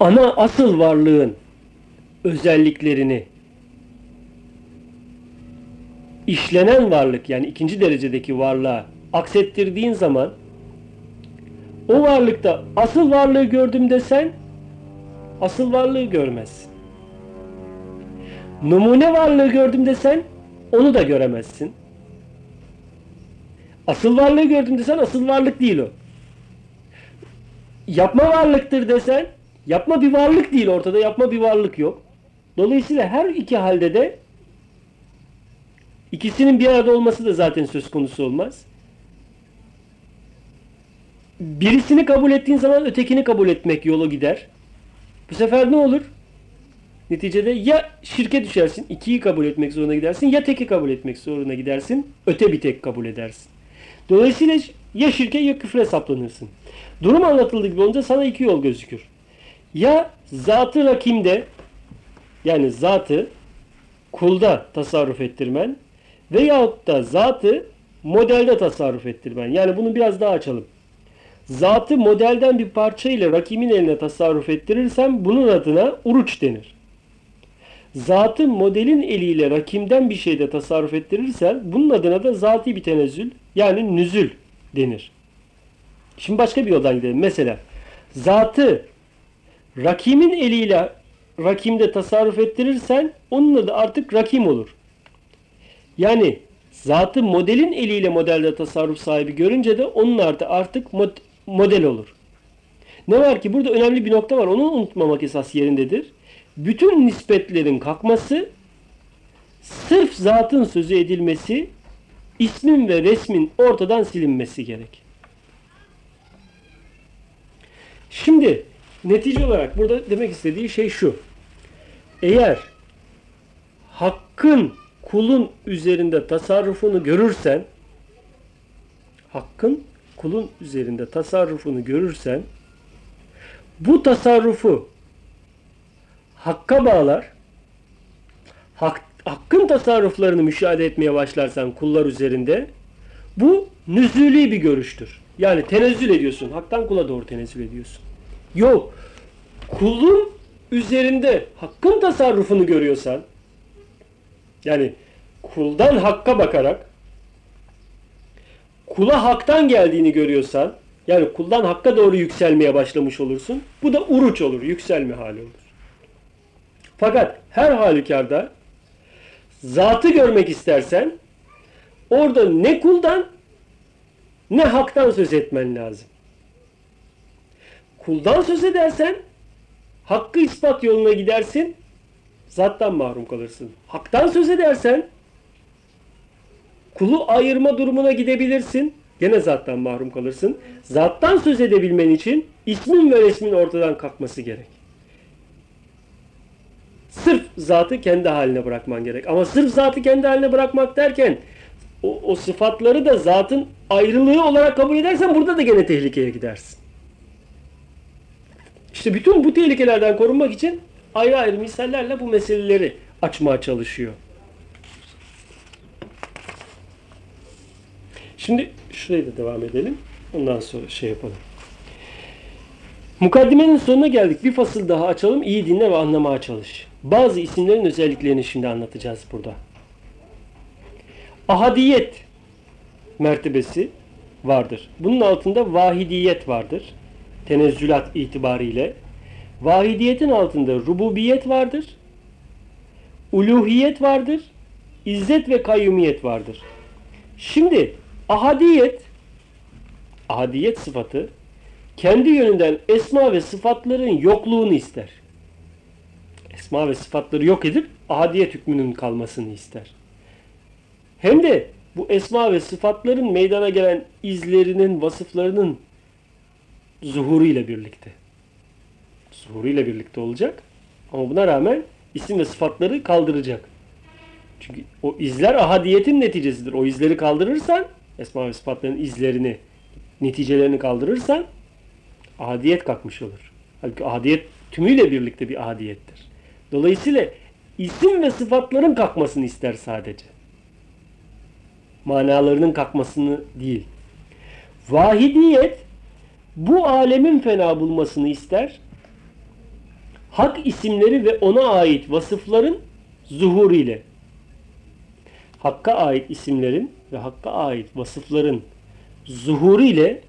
ana asıl varlığın özelliklerini işlenen varlık yani ikinci derecedeki varlığa aksettirdiğin zaman o varlıkta asıl varlığı gördüm desen asıl varlığı görmezsin. Numune varlığı gördüm desen onu da göremezsin. Asıl varlığı gördüm desen asıl varlık değil o. Yapma varlıktır desen yapma bir varlık değil ortada yapma bir varlık yok. Dolayısıyla her iki halde de ikisinin bir arada olması da zaten söz konusu olmaz. Birisini kabul ettiğin zaman ötekini kabul etmek yolu gider. Bu sefer ne olur? Neticede ya şirke düşersin, ikiyi kabul etmek zorunda gidersin ya teki kabul etmek zorunda gidersin, öte bir tek kabul edersin. Dolayısıyla ya şirke ya küfre saplanırsın. Durum anlatıldığı gibi olunca sana iki yol gözükür. Ya zatı rakimde yani zatı kulda tasarruf ettirmen veyahut da zatı modelde tasarruf ettirmen. Yani bunu biraz daha açalım. Zatı modelden bir parça ile rakimin eline tasarruf ettirirsen bunun adına uruç denir. Zatı modelin eliyle rakimden bir şeyde tasarruf ettirirsen bunun adına da zati bir tenezzül yani nüzül denir. Şimdi başka bir yoldan gidelim. Mesela zatı rakimin eliyle rakimde tasarruf ettirirsen onun adı artık rakim olur. Yani zatı modelin eliyle modelde tasarruf sahibi görünce de onun adı artık mod model olur. Ne var ki burada önemli bir nokta var. Onu unutmamak esas yerindedir. Bütün nispetlerin kalkması sırf zatın sözü edilmesi ismin ve resmin ortadan silinmesi gerek. Şimdi netice olarak burada demek istediği şey şu. Eğer hakkın kulun üzerinde tasarrufunu görürsen hakkın kulun üzerinde tasarrufunu görürsen bu tasarrufu hakka bağlar hak, hakkın tasarruflarını müşahede etmeye başlarsan kullar üzerinde bu nüzuli bir görüştür. Yani tenezzül ediyorsun. Haktan kula doğru tenezzül ediyorsun. Yok. Kulun üzerinde hakkın tasarrufunu görüyorsan yani kuldan hakka bakarak kula haktan geldiğini görüyorsan yani kuldan hakka doğru yükselmeye başlamış olursun. Bu da uruç olur. Yükselme hali olur. Fakat her halükarda zatı görmek istersen orada ne kuldan ne haktan söz etmen lazım. Kuldan söz edersen hakkı ispat yoluna gidersin zattan mahrum kalırsın. Haktan söz edersen kulu ayırma durumuna gidebilirsin. Gene zattan mahrum kalırsın. Zattan söz edebilmen için ismin ve resmin ortadan kalkması gerek. Sırf zatı kendi haline bırakman gerek. Ama sırf zatı kendi haline bırakmak derken o, o sıfatları da zatın ayrılığı olarak kabul edersen burada da gene tehlikeye gidersin. İşte bütün bu tehlikelerden korunmak için ayrı ayrı misallerle bu meseleleri açmaya çalışıyor. Şimdi şurayı da devam edelim. Ondan sonra şey yapalım. Mukaddimenin sonuna geldik. Bir fasıl daha açalım. İyi dinle ve anlamaya çalış. Bazı isimlerin özelliklerini şimdi anlatacağız burada. Ahadiyet mertebesi vardır. Bunun altında vahidiyet vardır. Tenezzülat itibariyle. Vahidiyetin altında rububiyet vardır. Uluhiyet vardır. İzzet ve kayyumiyet vardır. Şimdi ahadiyet ahadiyet sıfatı kendi yönünden esma ve sıfatların yokluğunu ister. Esma ve sıfatları yok edip ahadiyet hükmünün kalmasını ister. Hem de bu esma ve sıfatların meydana gelen izlerinin, vasıflarının zuhuru ile birlikte. Zuhuru ile birlikte olacak. Ama buna rağmen isim ve sıfatları kaldıracak. Çünkü o izler ahadiyetin neticesidir. O izleri kaldırırsan, esma ve sıfatların izlerini, neticelerini kaldırırsan ahadiyet kalkmış olur. Halbuki ahadiyet tümüyle birlikte bir ahadiyettir. Dolayısıyla isim ve sıfatların kalkmasını ister sadece. Manalarının kalkmasını değil. Vahidiyet bu alemin fena bulmasını ister. hak isimleri ve ona ait vasıfların zuhuru ile. Hakka ait isimlerin ve Hakk'a ait vasıfların zuhuru ile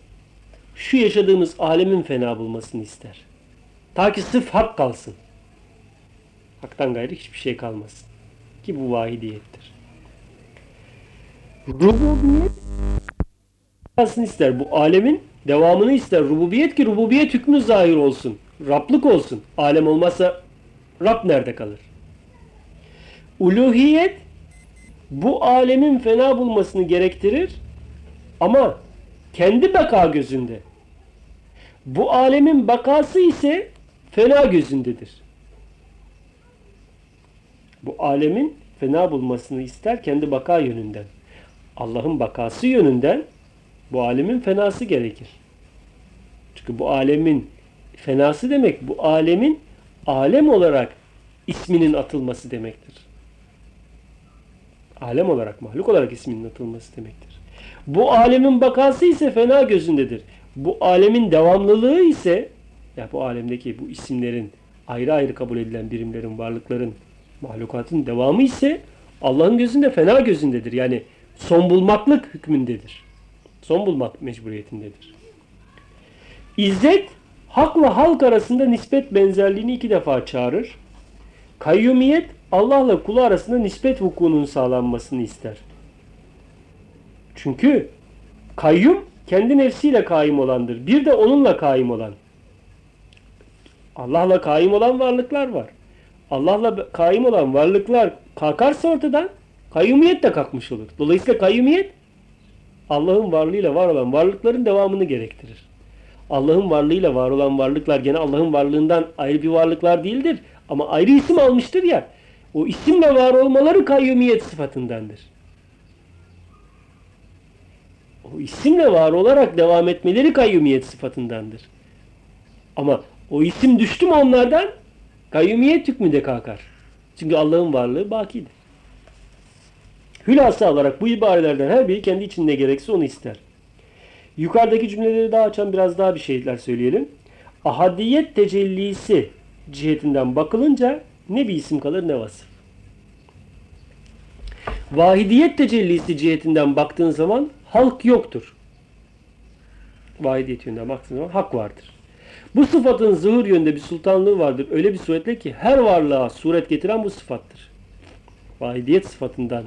şu yaşadığımız alemin fena bulmasını ister. Ta ki sırf hak kalsın. Hak'tan gayrı hiçbir şey kalmasın. Ki bu vahidiyettir. Rububiyet kalsın ister. Bu alemin devamını ister. Rububiyet ki rububiyet hükmü zahir olsun. Rablık olsun. Alem olmazsa Rab nerede kalır? Uluhiyet bu alemin fena bulmasını gerektirir ama kendi beka gözünde. Bu alemin bakası ise fena gözündedir. Bu alemin fena bulmasını ister kendi baka yönünden. Allah'ın bakası yönünden bu alemin fenası gerekir. Çünkü bu alemin fenası demek bu alemin alem olarak isminin atılması demektir. Alem olarak, mahluk olarak isminin atılması demektir. Bu alemin bakası ise fena gözündedir. Bu alemin devamlılığı ise ya bu alemdeki bu isimlerin ayrı ayrı kabul edilen birimlerin, varlıkların, mahlukatın devamı ise Allah'ın gözünde fena gözündedir. Yani son bulmaklık hükmündedir. Son bulmak mecburiyetindedir. İzzet hakla halk arasında nispet benzerliğini iki defa çağırır. Kayyumiyet Allah'la kulu arasında nispet vukuunun sağlanmasını ister. Çünkü kayyum kendi nefsiyle kaim olandır. Bir de onunla kaim olan. Allah'la kaim olan varlıklar var. Allah'la kaim olan varlıklar kalkarsa ortadan kayyumiyet de kalkmış olur. Dolayısıyla kayyumiyet Allah'ın varlığıyla var olan varlıkların devamını gerektirir. Allah'ın varlığıyla var olan varlıklar gene Allah'ın varlığından ayrı bir varlıklar değildir. Ama ayrı isim almıştır ya. O isimle var olmaları kayyumiyet sıfatındandır. O isimle var olarak devam etmeleri kayyumiyet sıfatındandır. Ama o isim düştü mü onlardan kayyumiyet hükmü de kalkar. Çünkü Allah'ın varlığı bakidir. Hülasa olarak bu ibarelerden her biri kendi içinde gerekse onu ister. Yukarıdaki cümleleri daha açan biraz daha bir şeyler söyleyelim. Ahadiyet tecellisi cihetinden bakılınca ne bir isim kalır ne vasıf. Vahidiyet tecellisi cihetinden baktığın zaman halk yoktur. Vahidiyet yönünden baktığın zaman hak vardır. Bu sıfatın zuhur yönünde bir sultanlığı vardır. Öyle bir suretle ki her varlığa suret getiren bu sıfattır. Vahidiyet sıfatından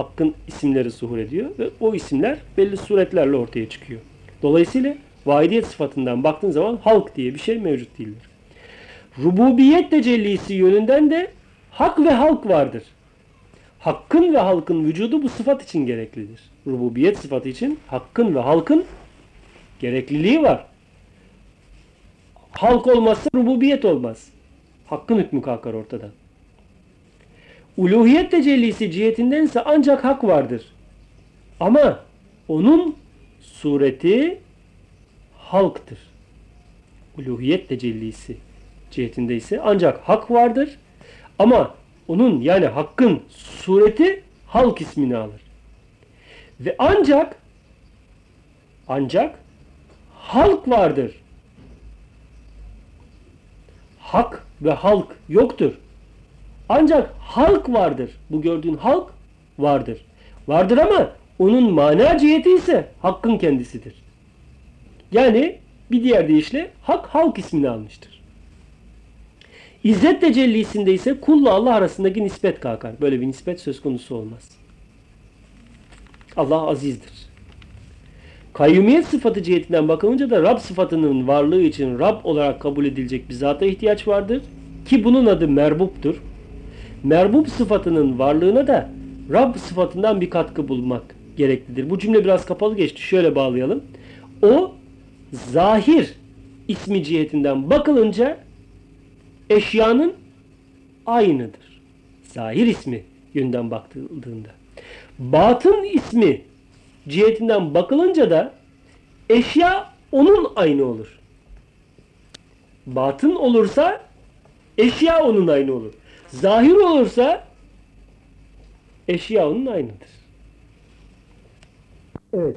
Hakk'ın isimleri zuhur ediyor ve o isimler belli suretlerle ortaya çıkıyor. Dolayısıyla vahidiyet sıfatından baktığın zaman halk diye bir şey mevcut değildir. Rububiyet tecellisi yönünden de hak ve halk vardır. Hakkın ve halkın vücudu bu sıfat için gereklidir. Rububiyet sıfatı için hakkın ve halkın gerekliliği var. Halk olmazsa rububiyet olmaz. Hakkın hükmü kalkar ortadan. Uluhiyet tecellisi cihetindense ancak hak vardır. Ama onun sureti halktır. Uluhiyet tecellisi cihetinde ise ancak hak vardır. Ama onun yani hakkın sureti halk ismini alır. Ve ancak ancak halk vardır. Hak ve halk yoktur. Ancak halk vardır. Bu gördüğün halk vardır. Vardır ama onun mana ciheti ise hakkın kendisidir. Yani bir diğer deyişle hak halk ismini almıştır. İzzet tecellisinde ise kulla Allah arasındaki nispet kalkar. Böyle bir nispet söz konusu olmaz. Allah azizdir. Kayyumiyet sıfatı cihetinden bakılınca da Rab sıfatının varlığı için Rab olarak kabul edilecek bir zata ihtiyaç vardır. Ki bunun adı merbuptur. Merbub sıfatının varlığına da Rab sıfatından bir katkı bulmak gereklidir. Bu cümle biraz kapalı geçti. Şöyle bağlayalım. O zahir ismi cihetinden bakılınca eşyanın aynıdır. Zahir ismi yönden bakıldığında. Batın ismi cihetinden bakılınca da eşya onun aynı olur. Batın olursa eşya onun aynı olur. Zahir olursa eşya onun aynıdır. Evet.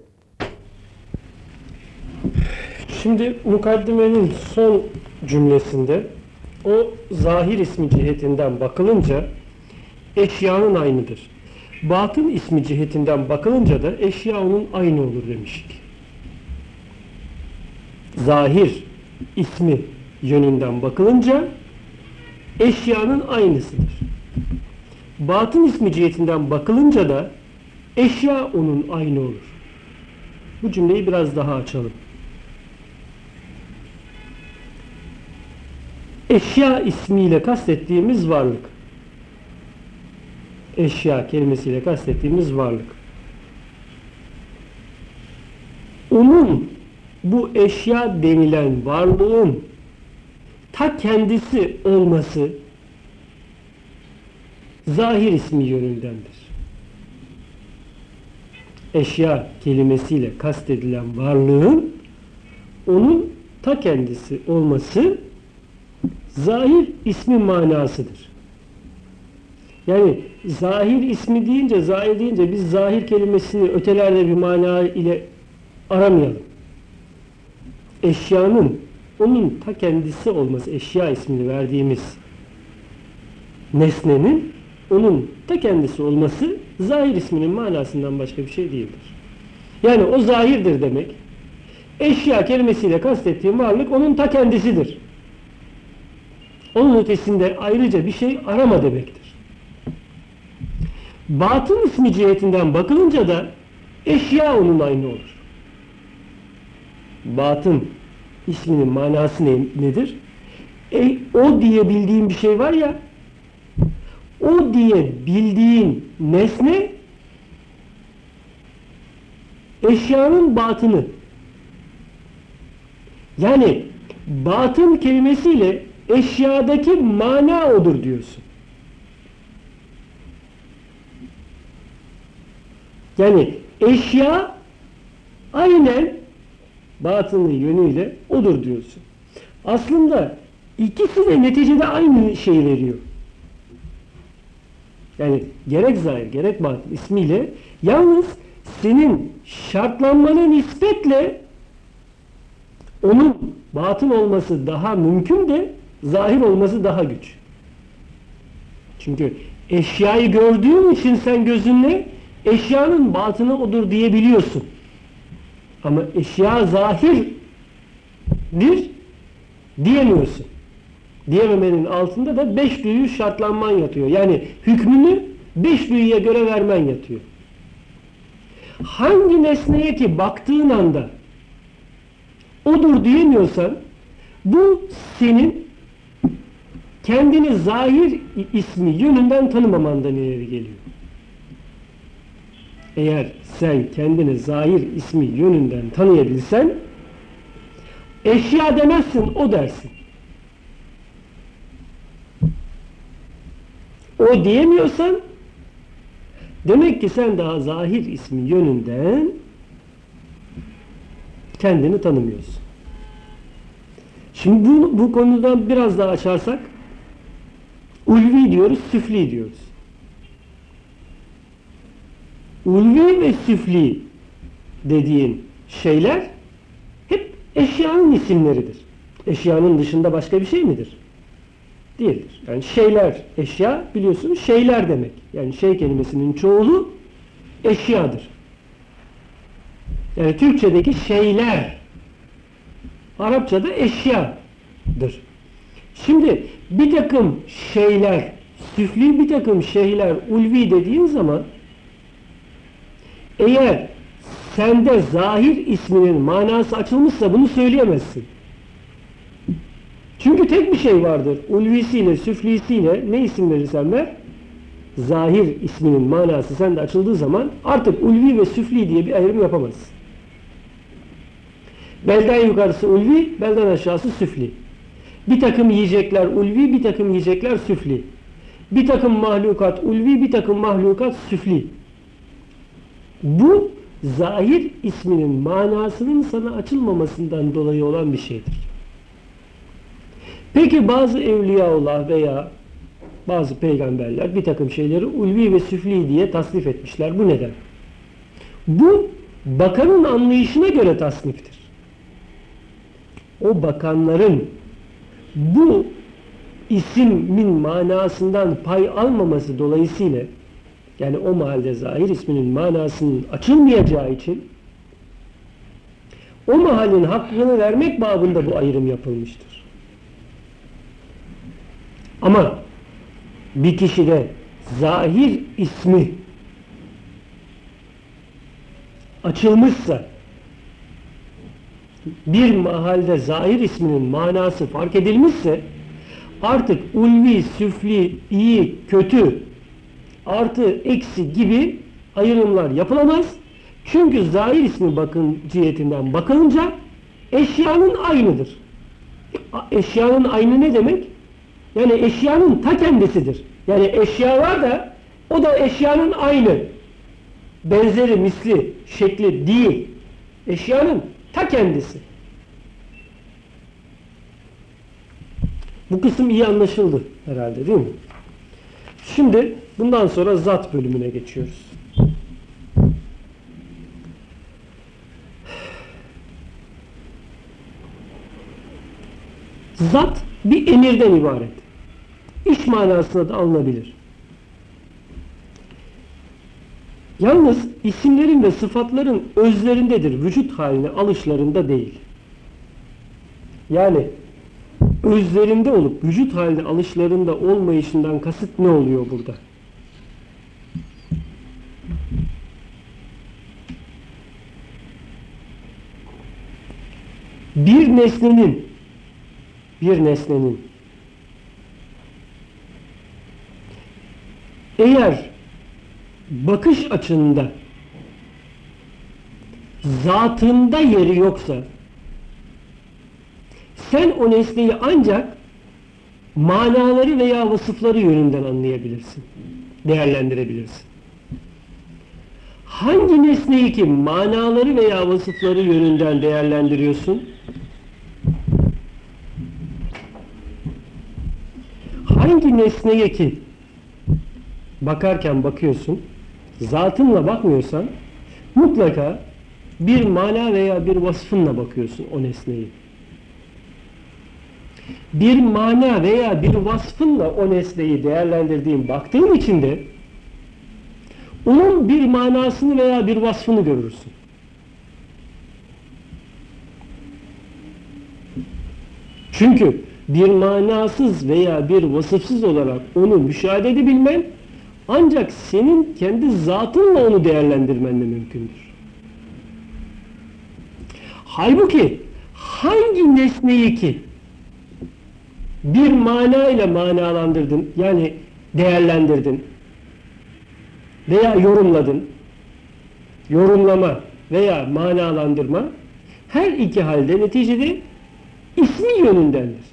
Şimdi mukaddimenin son cümlesinde o zahir ismi cihetinden bakılınca eşyanın aynıdır. Batın ismi cihetinden bakılınca da eşya onun aynı olur demiştik. Zahir ismi yönünden bakılınca eşyanın aynısıdır. Batın ismi cihetinden bakılınca da eşya onun aynı olur. Bu cümleyi biraz daha açalım. Eşya ismiyle kastettiğimiz varlık. Eşya kelimesiyle kastettiğimiz varlık. Onun bu eşya denilen varlığın ta kendisi olması zahir ismi yönündendir. Eşya kelimesiyle kastedilen varlığın onun ta kendisi olması zahir ismi manasıdır. Yani zahir ismi deyince, zahir deyince biz zahir kelimesini ötelerde bir mana ile aramayalım. Eşyanın onun ta kendisi olması, eşya ismini verdiğimiz nesnenin onun ta kendisi olması zahir isminin manasından başka bir şey değildir. Yani o zahirdir demek. Eşya kelimesiyle kastettiğim varlık onun ta kendisidir. Onun ötesinde ayrıca bir şey arama demektir. Batın ismi cihetinden bakılınca da eşya onun aynı olur. Batın isminin manası ne, nedir? E, o diye bildiğin bir şey var ya o diye bildiğin nesne eşyanın batını. Yani batın kelimesiyle eşyadaki mana odur diyorsun. Yani eşya aynen batını yönüyle odur diyorsun. Aslında ikisi de neticede aynı şeyi veriyor. Yani gerek zahir gerek batın ismiyle yalnız senin şartlanmana nispetle onun batın olması daha mümkün de zahir olması daha güç. Çünkü eşyayı gördüğün için sen gözünle eşyanın batını odur diyebiliyorsun. Ama eşya zahirdir diyemiyorsun. Diyememenin altında da beş duyu şartlanman yatıyor. Yani hükmünü beş duyuya göre vermen yatıyor. Hangi nesneye ki baktığın anda odur diyemiyorsan bu senin kendini zahir ismi yönünden tanımamandan ileri geliyor. Eğer sen kendini zahir ismi yönünden tanıyabilsen eşya demezsin o dersin. O diyemiyorsan demek ki sen daha zahir ismi yönünden kendini tanımıyorsun. Şimdi bu, bu konudan biraz daha açarsak ulvi diyoruz, süfli diyoruz. Ulvi ve süfli dediğin şeyler hep eşyanın isimleridir. Eşyanın dışında başka bir şey midir? Değildir. Yani şeyler, eşya biliyorsunuz şeyler demek. Yani şey kelimesinin çoğulu eşyadır. Yani Türkçedeki şeyler Arapçada eşyadır. Şimdi bir takım şeyler süfli bir takım şeyler ulvi dediğin zaman eğer sende zahir isminin manası açılmışsa bunu söyleyemezsin. Çünkü tek bir şey vardır. Ulvisiyle, süflisiyle ne isim verirsen ver zahir isminin manası sende açıldığı zaman artık ulvi ve süfli diye bir ayrım yapamazsın. Belden yukarısı ulvi, belden aşağısı süfli. Bir takım yiyecekler ulvi, bir takım yiyecekler süfli. Bir takım mahlukat ulvi, bir takım mahlukat süfli. Bu zahir isminin manasının sana açılmamasından dolayı olan bir şeydir. Peki bazı evliyaullah veya bazı peygamberler bir takım şeyleri ulvi ve süfli diye tasnif etmişler. Bu neden? Bu bakanın anlayışına göre tasniftir. O bakanların bu ismin manasından pay almaması dolayısıyla yani o mahalde zahir isminin manasının açılmayacağı için o mahallin hakkını vermek babında bu ayrım yapılmıştır. Ama bir kişide zahir ismi açılmışsa bir mahalde zahir isminin manası fark edilmişse artık ulvi, süfli, iyi, kötü, artı, eksi gibi ayrımlar yapılamaz. Çünkü zahir ismi bakın cihetinden bakılınca eşyanın aynıdır. Eşyanın aynı ne demek? Yani eşyanın ta kendisidir. Yani eşya var da o da eşyanın aynı. Benzeri, misli, şekli değil. Eşyanın ta kendisi. Bu kısım iyi anlaşıldı herhalde değil mi? Şimdi bundan sonra zat bölümüne geçiyoruz. Zat bir emirden ibaret. İş manasına da alınabilir. Yalnız isimlerin ve sıfatların özlerindedir, vücut haline alışlarında değil. Yani özlerinde olup vücut haline alışlarında olmayışından kasıt ne oluyor burada? Bir nesnenin bir nesnenin eğer bakış açında zatında yeri yoksa sen o nesneyi ancak manaları veya vasıfları yönünden anlayabilirsin. Değerlendirebilirsin. Hangi nesneyi ki manaları veya vasıfları yönünden değerlendiriyorsun? Hangi nesneye ki bakarken bakıyorsun, zatınla bakmıyorsan mutlaka bir mana veya bir vasfınla bakıyorsun o nesneyi. Bir mana veya bir vasfınla o nesneyi değerlendirdiğin, baktığın için de onun bir manasını veya bir vasfını görürsün. Çünkü bir manasız veya bir vasıfsız olarak onu müşahede edebilmen ancak senin kendi zatınla onu değerlendirmenle mümkündür. Halbuki hangi nesneyi ki bir mana ile manalandırdın, yani değerlendirdin veya yorumladın, yorumlama veya manalandırma her iki halde neticede ismi yönündendir.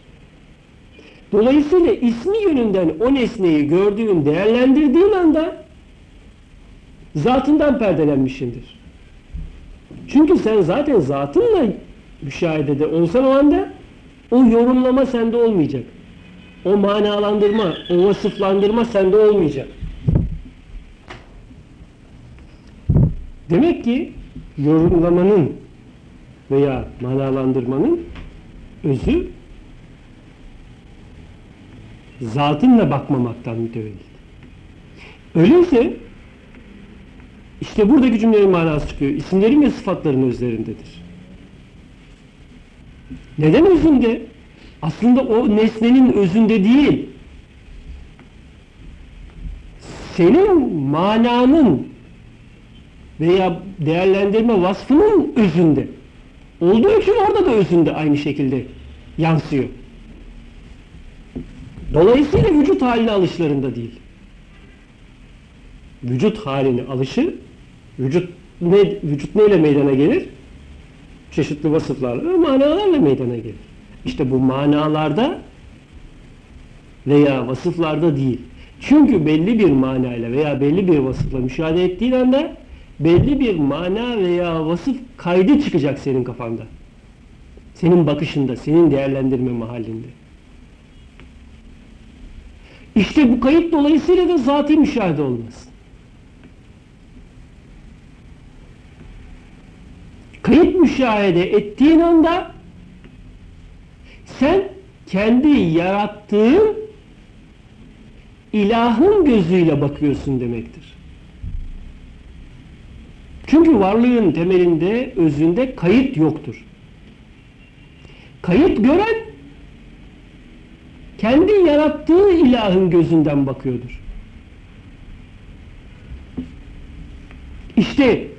Dolayısıyla ismi yönünden o nesneyi gördüğün, değerlendirdiğin anda zatından perdelenmişindir. Çünkü sen zaten zatınla müşahedede olsan o anda o yorumlama sende olmayacak. O manalandırma, o vasıflandırma sende olmayacak. Demek ki yorumlamanın veya manalandırmanın özü zatınla bakmamaktan mütevellit. Öyleyse işte buradaki cümlenin manası çıkıyor. İsimlerin ve sıfatların özlerindedir. Neden özünde? Aslında o nesnenin özünde değil. Senin mananın veya değerlendirme vasfının özünde. Olduğu için orada da özünde aynı şekilde yansıyor. Dolayısıyla vücut haline alışlarında değil. Vücut haline alışı, vücut ne, vücut neyle meydana gelir? Çeşitli vasıflarla manalarla meydana gelir. İşte bu manalarda veya vasıflarda değil. Çünkü belli bir manayla veya belli bir vasıfla müşahede ettiğin anda belli bir mana veya vasıf kaydı çıkacak senin kafanda. Senin bakışında, senin değerlendirme mahallinde. İşte bu kayıt dolayısıyla da zati müşahede olmaz. Kayıt müşahede ettiğin anda sen kendi yarattığın ilahın gözüyle bakıyorsun demektir. Çünkü varlığın temelinde, özünde kayıt yoktur. Kayıt gören kendi yarattığı ilahın gözünden bakıyordur. İşte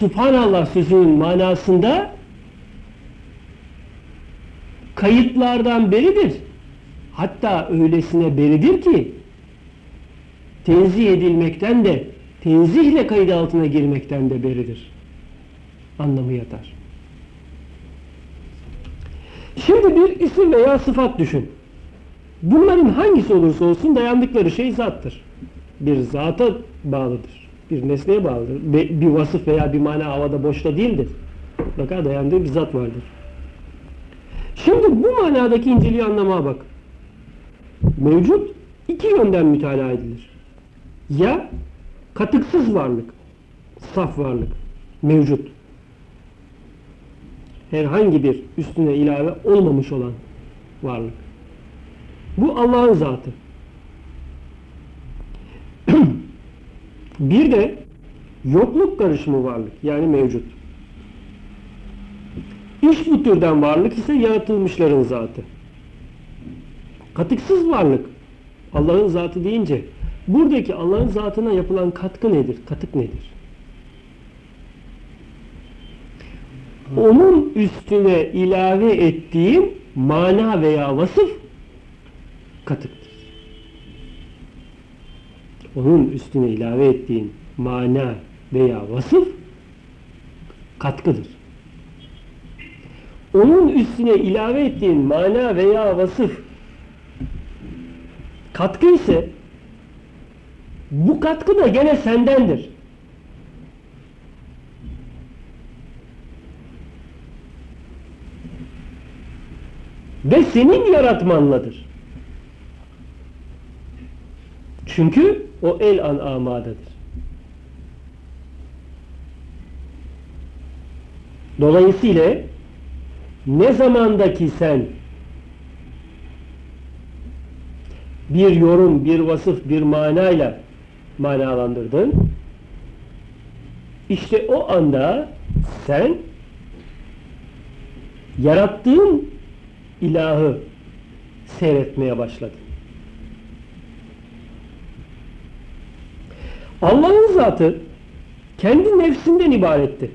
Subhanallah sözünün manasında kayıtlardan beridir. Hatta öylesine beridir ki tenzih edilmekten de tenzihle kayıt altına girmekten de beridir. Anlamı yatar. Şimdi bir isim veya sıfat düşün. Bunların hangisi olursa olsun dayandıkları şey zattır. Bir zata bağlıdır. Bir nesneye bağlıdır. Be- Bir vasıf veya bir mana havada boşta değildir. Mutlaka dayandığı bir zat vardır. Şimdi bu manadaki inceliği anlamaya bak. Mevcut iki yönden mütalaa edilir. Ya katıksız varlık, saf varlık, mevcut. Herhangi bir üstüne ilave olmamış olan varlık. Bu Allah'ın zatı. Bir de yokluk karışımı varlık yani mevcut. İş bu türden varlık ise yaratılmışların zatı. Katıksız varlık Allah'ın zatı deyince buradaki Allah'ın zatına yapılan katkı nedir? Katık nedir? Onun üstüne ilave ettiğim mana veya vasıf katıktır. Onun üstüne ilave ettiğin mana veya vasıf katkıdır. Onun üstüne ilave ettiğin mana veya vasıf katkı ise bu katkı da gene sendendir. Ve senin yaratmanladır. Çünkü o el an amadadır. Dolayısıyla ne zamandaki sen bir yorum, bir vasıf, bir manayla manalandırdın. İşte o anda sen yarattığın ilahı seyretmeye başladın. Allah'ın zatı kendi nefsinden ibaretti.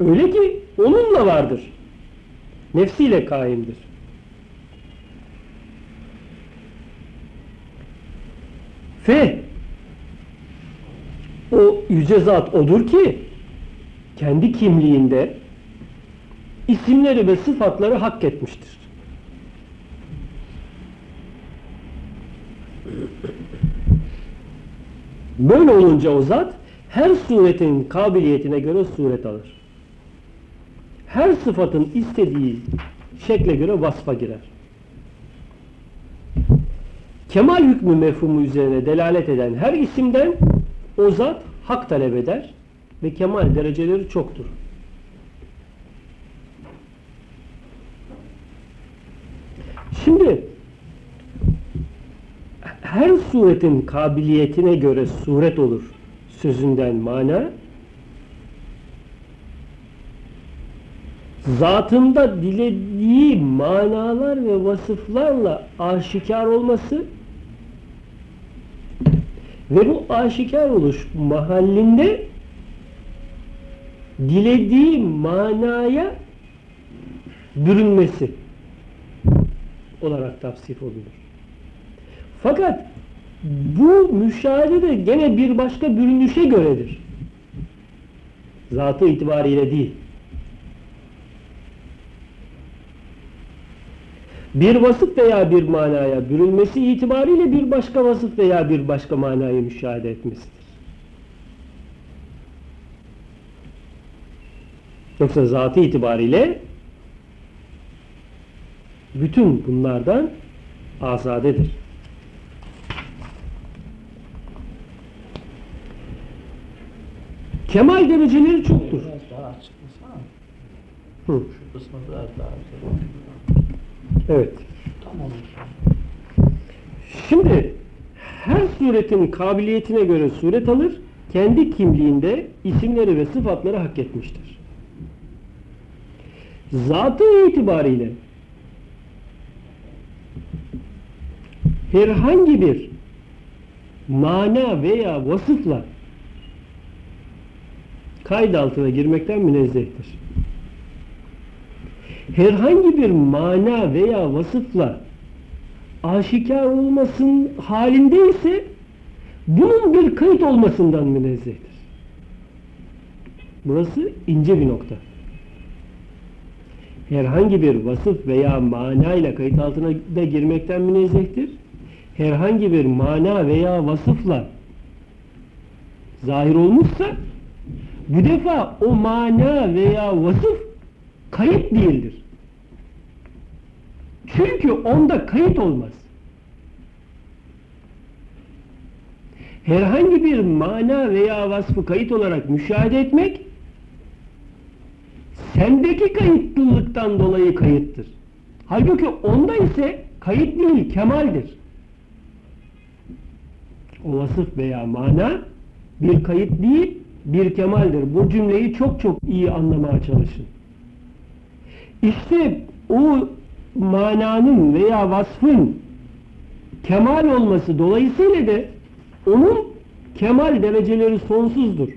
Öyle ki onunla vardır. Nefsiyle kaimdir. Ve o yüce zat odur ki kendi kimliğinde isimleri ve sıfatları hak etmiştir. Böyle olunca o zat her suretin kabiliyetine göre suret alır. Her sıfatın istediği şekle göre vasfa girer. Kemal hükmü mefhumu üzerine delalet eden her isimden o zat hak talep eder ve kemal dereceleri çoktur. Şimdi her suretin kabiliyetine göre suret olur sözünden mana zatında dilediği manalar ve vasıflarla aşikar olması ve bu aşikar oluş mahallinde dilediği manaya bürünmesi olarak tavsif olunur. Fakat bu müşahede de gene bir başka bürünüşe göredir. Zatı itibariyle değil. bir vasıf veya bir manaya bürünmesi itibariyle bir başka vasıf veya bir başka manayı müşahede etmesidir. Yoksa zatı itibariyle bütün bunlardan azadedir. Kemal dereceleri çoktur. Evet. Şimdi her suretin kabiliyetine göre suret alır, kendi kimliğinde isimleri ve sıfatları hak etmiştir. Zatı itibariyle herhangi bir mana veya vasıfla kayıt altına girmekten münezzehtir. Herhangi bir mana veya vasıfla aşikar olmasın halinde ise bunun bir kayıt olmasından münezzehtir. Burası ince bir nokta. Herhangi bir vasıf veya mana ile kayıt altına da girmekten münezzehtir. Herhangi bir mana veya vasıfla zahir olmuşsa bu defa o mana veya vasıf kayıt değildir. Çünkü onda kayıt olmaz. Herhangi bir mana veya vasfı kayıt olarak müşahede etmek sendeki kayıtlılıktan dolayı kayıttır. Halbuki onda ise kayıt değil, kemaldir. O vasıf veya mana bir kayıt değil, bir kemaldir. Bu cümleyi çok çok iyi anlamaya çalışın. İşte o mananın veya vasfın kemal olması dolayısıyla da onun kemal dereceleri sonsuzdur.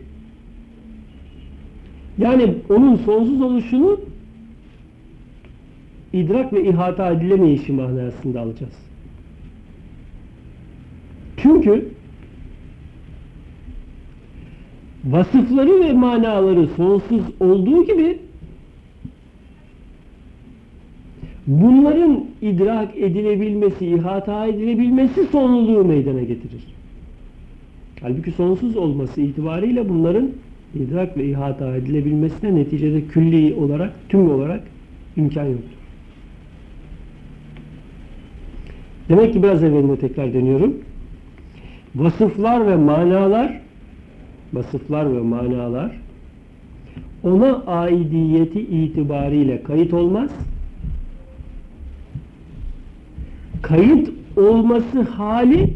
Yani onun sonsuz oluşunu idrak ve ihata edilemeyişi manasında alacağız. Çünkü vasıfları ve manaları sonsuz olduğu gibi bunların idrak edilebilmesi, ihata edilebilmesi sonluluğu meydana getirir. Halbuki sonsuz olması itibariyle bunların idrak ve ihata edilebilmesine neticede külli olarak, tüm olarak imkan yoktur. Demek ki biraz evveline tekrar deniyorum. Vasıflar ve manalar vasıflar ve manalar ona aidiyeti itibariyle kayıt olmaz. Kayıt olması hali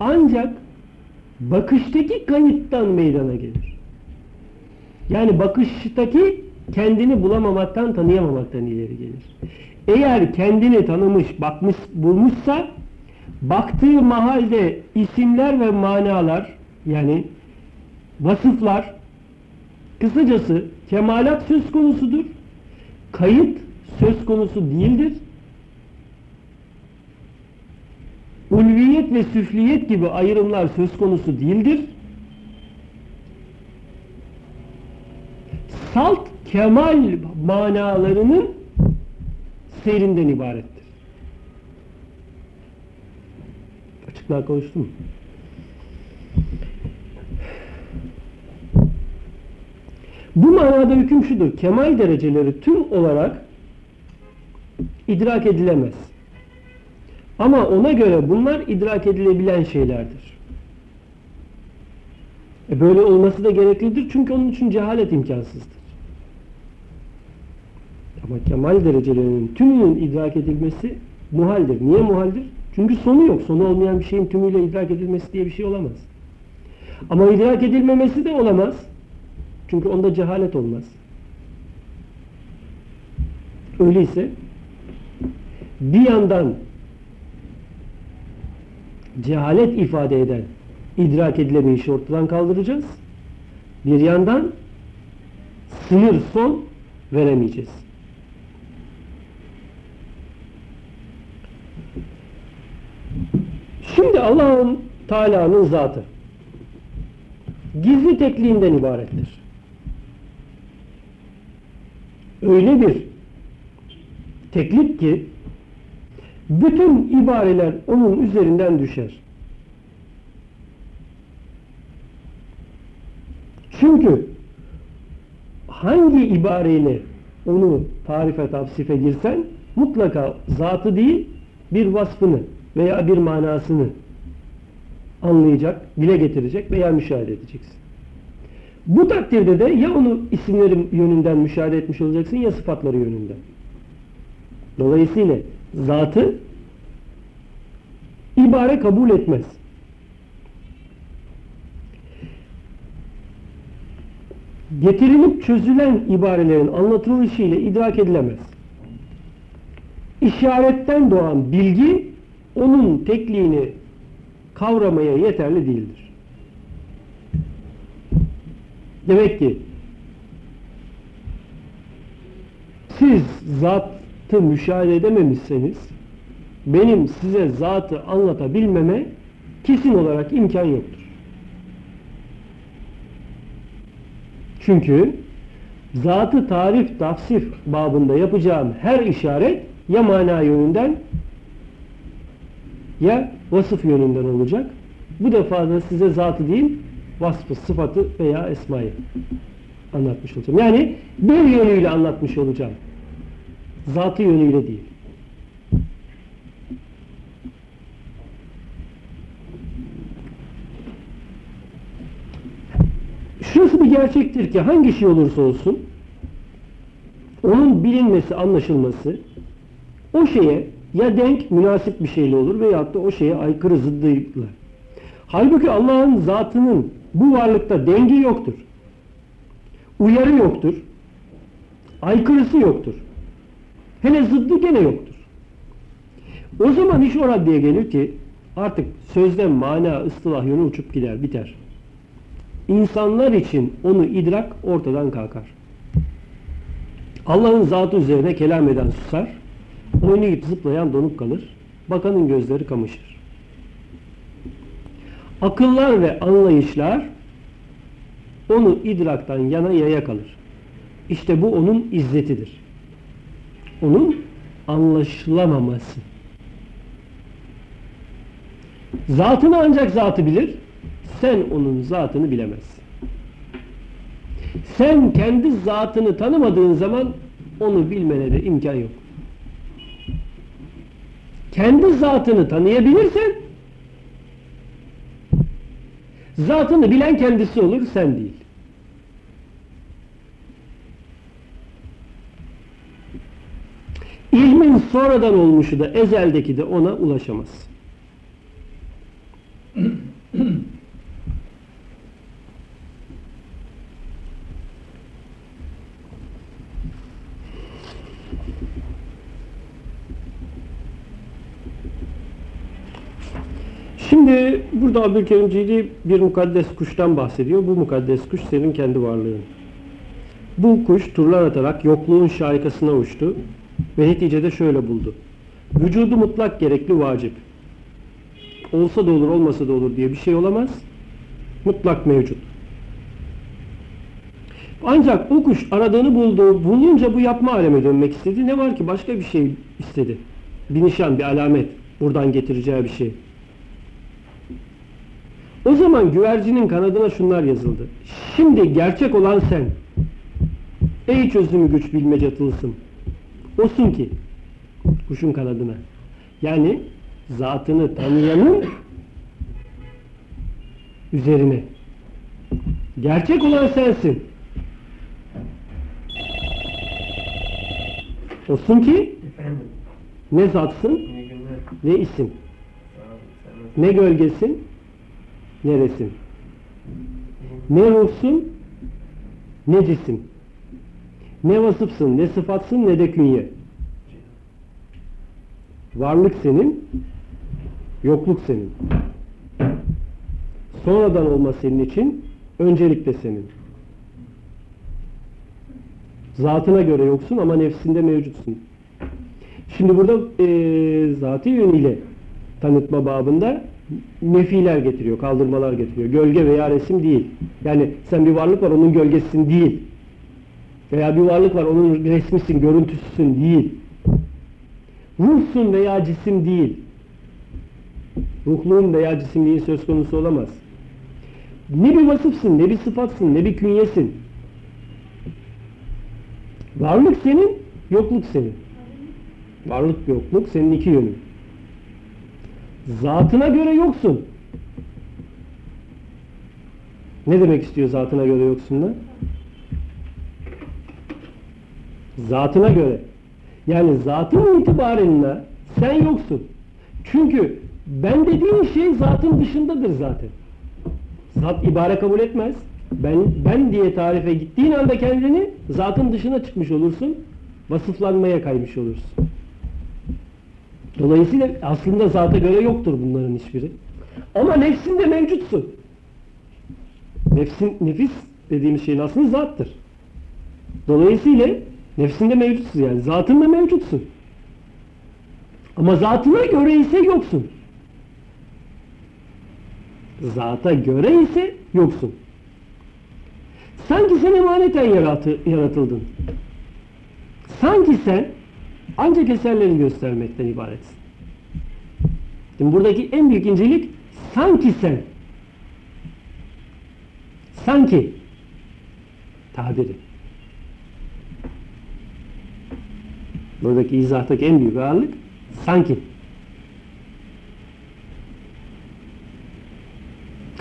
ancak bakıştaki kayıttan meydana gelir. Yani bakıştaki kendini bulamamaktan, tanıyamamaktan ileri gelir. Eğer kendini tanımış, bakmış, bulmuşsa baktığı mahalde isimler ve manalar yani vasıflar kısacası kemalat söz konusudur. Kayıt söz konusu değildir. Ulviyet ve süfliyet gibi ayrımlar söz konusu değildir. Salt kemal manalarının seyrinden ibarettir. Açıklığa kavuştum mu? Bu manada hüküm şudur. Kemal dereceleri tüm olarak idrak edilemez. Ama ona göre bunlar idrak edilebilen şeylerdir. E böyle olması da gereklidir çünkü onun için cehalet imkansızdır. Ama kemal derecelerinin tümünün idrak edilmesi muhaldir. Niye muhaldir? Çünkü sonu yok. Sonu olmayan bir şeyin tümüyle idrak edilmesi diye bir şey olamaz. Ama idrak edilmemesi de olamaz. Çünkü onda cehalet olmaz. Öyleyse bir yandan cehalet ifade eden idrak edilemeyişi ortadan kaldıracağız. Bir yandan sınır son veremeyeceğiz. Şimdi Allah'ın Teala'nın zatı gizli tekliğinden ibarettir. Öyle bir teklik ki bütün ibareler onun üzerinden düşer. Çünkü hangi ibareyle onu tarife tavsife girsen mutlaka zatı değil bir vasfını veya bir manasını anlayacak, dile getirecek veya müşahede edeceksin. Bu takdirde de ya onu isimlerin yönünden müşahede etmiş olacaksın ya sıfatları yönünden. Dolayısıyla zatı ibare kabul etmez. Getirilip çözülen ibarelerin anlatılışıyla idrak edilemez. İşaretten doğan bilgi onun tekliğini kavramaya yeterli değildir. Demek ki siz zatı müşahede edememişseniz benim size zatı anlatabilmeme kesin olarak imkan yoktur. Çünkü zatı tarif tafsif babında yapacağım her işaret ya mana yönünden ya vasıf yönünden olacak. Bu defa da size zatı değil vasfı, sıfatı veya esmayı anlatmış olacağım. Yani bir yönüyle anlatmış olacağım. Zatı yönüyle değil. Şurası bir gerçektir ki hangi şey olursa olsun onun bilinmesi, anlaşılması o şeye ya denk, münasip bir şeyle olur veyahut da o şeye aykırı zıddıyla. Halbuki Allah'ın zatının bu varlıkta dengi yoktur. Uyarı yoktur. Aykırısı yoktur. Hele zıddı gene yoktur. O zaman iş o raddeye gelir ki artık sözden mana, ıstılah yönü uçup gider, biter. İnsanlar için onu idrak ortadan kalkar. Allah'ın zatı üzerine kelam eden susar, oynayıp zıplayan donuk kalır, bakanın gözleri kamışır. Akıllar ve anlayışlar onu idraktan yana yaya kalır. İşte bu onun izzetidir. Onun anlaşılamaması. Zatını ancak zatı bilir, sen onun zatını bilemezsin. Sen kendi zatını tanımadığın zaman onu bilmene de imkan yok. Kendi zatını tanıyabilirsen zatını bilen kendisi olur, sen değil. İlmin sonradan olmuşu da ezeldeki de ona ulaşamaz. Şimdi burada Abdülkerim Cili bir mukaddes kuştan bahsediyor. Bu mukaddes kuş senin kendi varlığın. Bu kuş turlar atarak yokluğun şaikasına uçtu ve neticede şöyle buldu. Vücudu mutlak gerekli vacip. Olsa da olur olmasa da olur diye bir şey olamaz. Mutlak mevcut. Ancak o kuş aradığını buldu. Bulunca bu yapma aleme dönmek istedi. Ne var ki başka bir şey istedi. Bir nişan, bir alamet. Buradan getireceği bir şey. O zaman güvercinin kanadına şunlar yazıldı. Şimdi gerçek olan sen. Ey çözümü güç bilmece tılsım. Olsun ki kuşun kanadına. Yani zatını tanıyanın üzerine. Gerçek olan sensin. Olsun ki Efendim, ne zatsın günler. ne isim. Ne gölgesin ne resim. Ne ruhsun ne cisim. Ne vasıfsın ne sıfatsın ne de künye. Varlık senin, yokluk senin. Sonradan olma senin için, öncelikle senin. Zatına göre yoksun ama nefsinde mevcutsun. Şimdi burada eee zati yönüyle tanıtma babında nefiler getiriyor, kaldırmalar getiriyor. Gölge veya resim değil. Yani sen bir varlık var onun gölgesisin değil. Veya bir varlık var onun resmisin, görüntüsüsün değil. Ruhsun veya cisim değil. Ruhluğun veya cisimliğin söz konusu olamaz. Ne bir vasıfsın, ne bir sıfatsın, ne bir künyesin. Varlık senin, yokluk senin. Varlık yokluk senin iki yönün. Zatına göre yoksun. Ne demek istiyor zatına göre yoksunlar? Zatına göre. Yani zatın itibarıyla sen yoksun. Çünkü Ben dediğin şey zatın dışındadır zaten. Zat ibare kabul etmez. Ben ben diye tarife gittiğin anda kendini zatın dışına çıkmış olursun. Vasıflanmaya kaymış olursun. Dolayısıyla aslında zata göre yoktur bunların hiçbiri. Ama nefsinde mevcutsun. Nefsin, nefis dediğimiz şeyin aslında zattır. Dolayısıyla nefsinde mevcutsun yani. Zatında mevcutsun. Ama zatına göre ise yoksun. Zata göre ise yoksun. Sanki sen emaneten yaratı, yaratıldın. Sanki sen ancak eserleri göstermekten ibaretsin. Şimdi buradaki en büyük incelik sanki sen. Sanki tabiri. Buradaki izahtaki en büyük ağırlık sanki.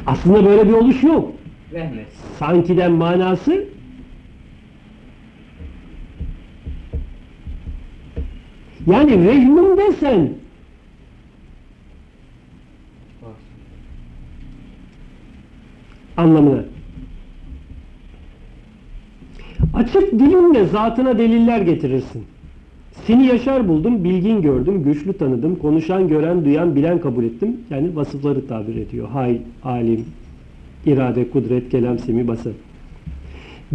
Aslında böyle bir oluş yok. Vehmet. Sanki'den manası yani vehmimde sen Var. anlamına. Açık dilinle zatına deliller getirirsin. Seni yaşar buldum, bilgin gördüm, güçlü tanıdım, konuşan, gören, duyan, bilen kabul ettim. Yani vasıfları tabir ediyor. Hay, alim, irade, kudret, kelam, semi, basar.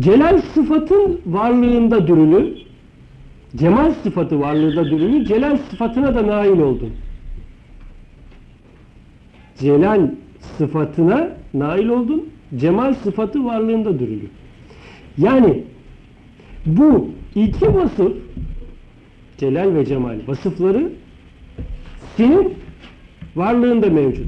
Celal sıfatın varlığında dürülü, cemal sıfatı varlığında dürülü, celal sıfatına da nail oldun. Celal sıfatına nail oldun, cemal sıfatı varlığında dürülü. Yani bu iki vasıf, celal ve cemal vasıfları senin varlığında mevcut.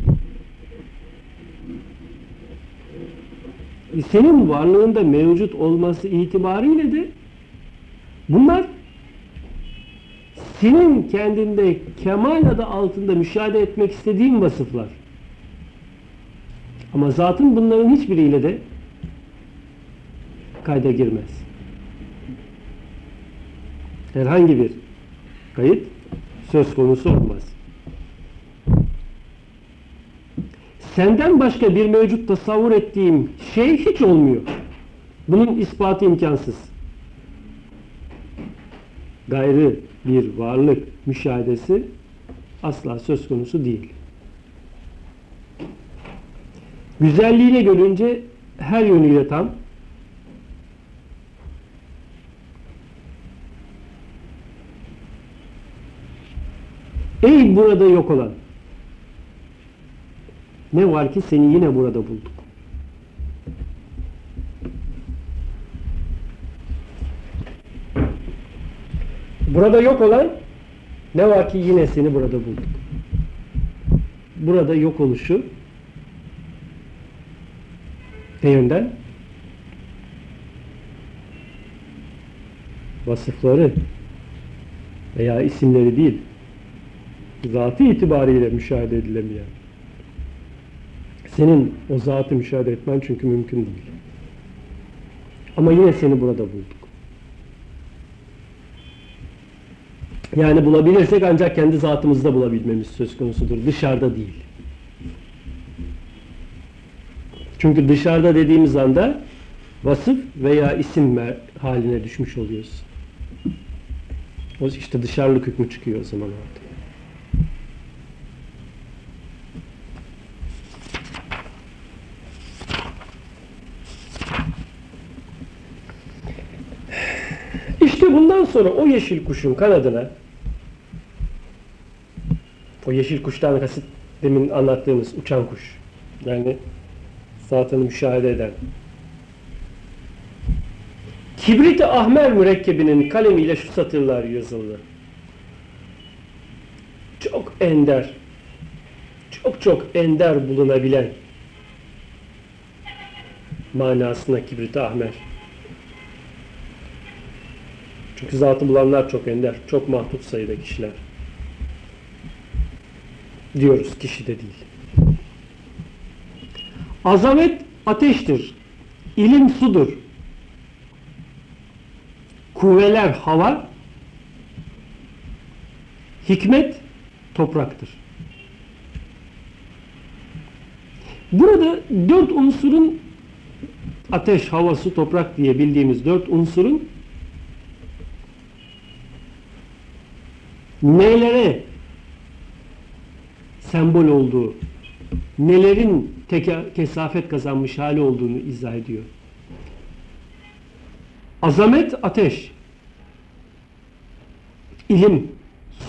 Senin varlığında mevcut olması itibariyle de bunlar senin kendinde kemal adı altında müşahede etmek istediğin vasıflar. Ama zatın bunların hiçbiriyle de kayda girmez. Herhangi bir kayıt söz konusu olmaz. Senden başka bir mevcut tasavvur ettiğim şey hiç olmuyor. Bunun ispatı imkansız. Gayrı bir varlık müşahedesi asla söz konusu değil. Güzelliğine görünce her yönüyle tam, Ey burada yok olan! Ne var ki seni yine burada bulduk. Burada yok olan ne var ki yine seni burada bulduk. Burada yok oluşu ne yönden? Vasıfları veya isimleri değil, zatı itibariyle müşahede edilemeyen. Senin o zatı müşahede etmen çünkü mümkün değil. Ama yine seni burada bulduk. Yani bulabilirsek ancak kendi zatımızda bulabilmemiz söz konusudur. Dışarıda değil. Çünkü dışarıda dediğimiz anda vasıf veya isim haline düşmüş oluyoruz. O işte dışarılık hükmü çıkıyor o zaman ortaya. İşte bundan sonra o yeşil kuşun kanadına o yeşil kuştan kasıt demin anlattığımız uçan kuş. Yani zatını müşahede eden. Kibrit-i ahmer mürekkebinin kalemiyle şu satırlar yazıldı. Çok ender, çok çok ender bulunabilen manasına kibrit-i ahmer. Çünkü zatı bulanlar çok ender, çok mahdut sayıda kişiler. Diyoruz, kişi de değil. Azamet ateştir, ilim sudur, kuvveler hava, hikmet topraktır. Burada dört unsurun ateş, hava, su, toprak diye bildiğimiz dört unsurun nelere sembol olduğu, nelerin teke, kesafet kazanmış hali olduğunu izah ediyor. Azamet ateş, ilim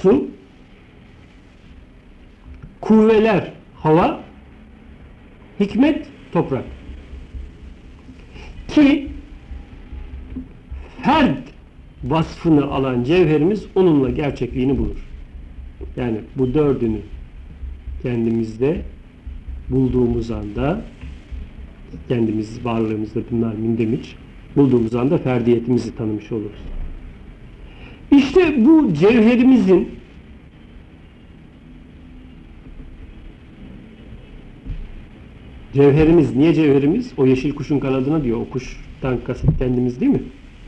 su, kuvveler hava, hikmet toprak. Ki ferd vasfını alan cevherimiz onunla gerçekliğini bulur. Yani bu dördünü kendimizde bulduğumuz anda kendimiz varlığımızda bunlar mündemiş bulduğumuz anda ferdiyetimizi tanımış oluruz. İşte bu cevherimizin cevherimiz niye cevherimiz? O yeşil kuşun kanadına diyor. O kuştan kasıt kendimiz değil mi?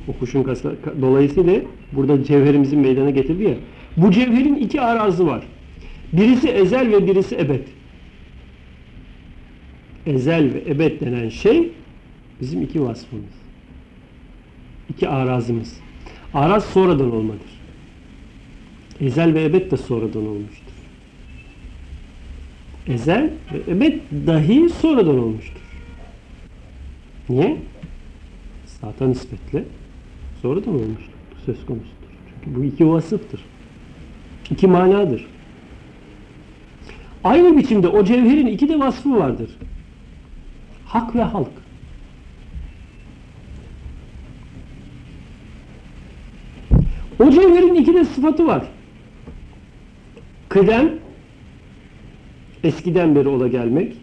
O kuşun kasa, dolayısıyla burada cevherimizin meydana getirdi ya. Bu cevherin iki arazı var. Birisi ezel ve birisi ebed. Ezel ve ebed denen şey bizim iki vasfımız. İki arazımız. Araz sonradan olmadır. Ezel ve ebed de sonradan olmuştur. Ezel ve ebed dahi sonradan olmuştur. Niye? Zaten nispetle sonradan olmuştur. Söz konusudur. Çünkü bu iki vasıftır. İki manadır. Aynı biçimde o cevherin iki de vasfı vardır. Hak ve halk. O cevherin iki de sıfatı var. Kıdem, eskiden beri ola gelmek,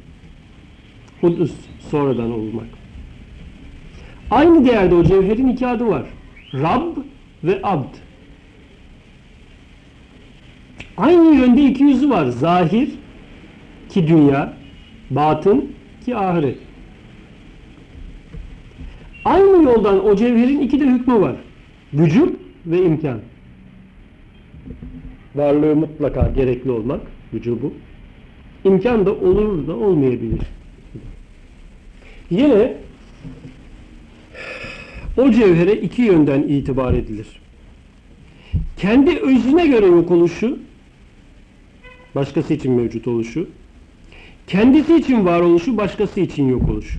hudus, sonradan olmak. Aynı değerde o cevherin iki adı var. Rab ve Abd. Aynı yönde iki yüzü var. Zahir ki dünya, batın ki ahiret. Aynı yoldan o cevherin iki de hükmü var. Vücut ve imkan. Varlığı mutlaka gerekli olmak, vücubu. İmkan da olur da olmayabilir. Yine o cevhere iki yönden itibar edilir. Kendi özüne göre yok oluşu, başkası için mevcut oluşu, kendisi için var oluşu, başkası için yok oluşu.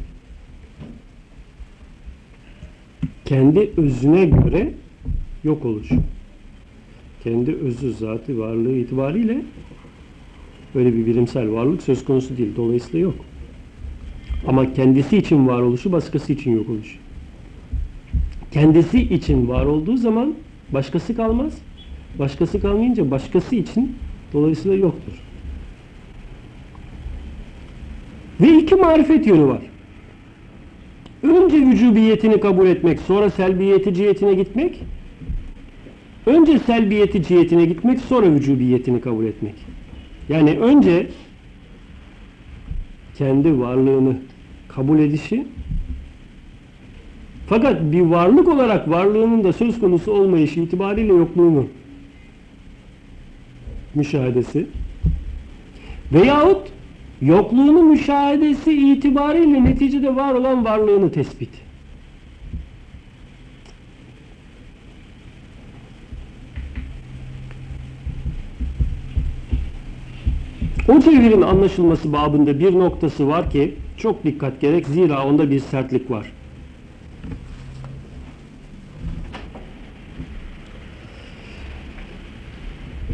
Kendi özüne göre yok oluşu. Kendi özü, zatı, varlığı itibariyle böyle bir birimsel varlık söz konusu değil. Dolayısıyla yok. Ama kendisi için var oluşu, başkası için yok oluşu. Kendisi için var olduğu zaman başkası kalmaz. Başkası kalmayınca başkası için dolayısıyla yoktur. Ve iki marifet yönü var. Önce vücubiyetini kabul etmek, sonra selbiyeti cihetine gitmek. Önce selbiyeti cihetine gitmek, sonra vücubiyetini kabul etmek. Yani önce kendi varlığını kabul edişi, fakat bir varlık olarak varlığının da söz konusu olmayışı itibariyle yokluğunu müşahedesi veyahut yokluğunu müşahedesi itibariyle neticede var olan varlığını tespit. O cevherin anlaşılması babında bir noktası var ki çok dikkat gerek zira onda bir sertlik var.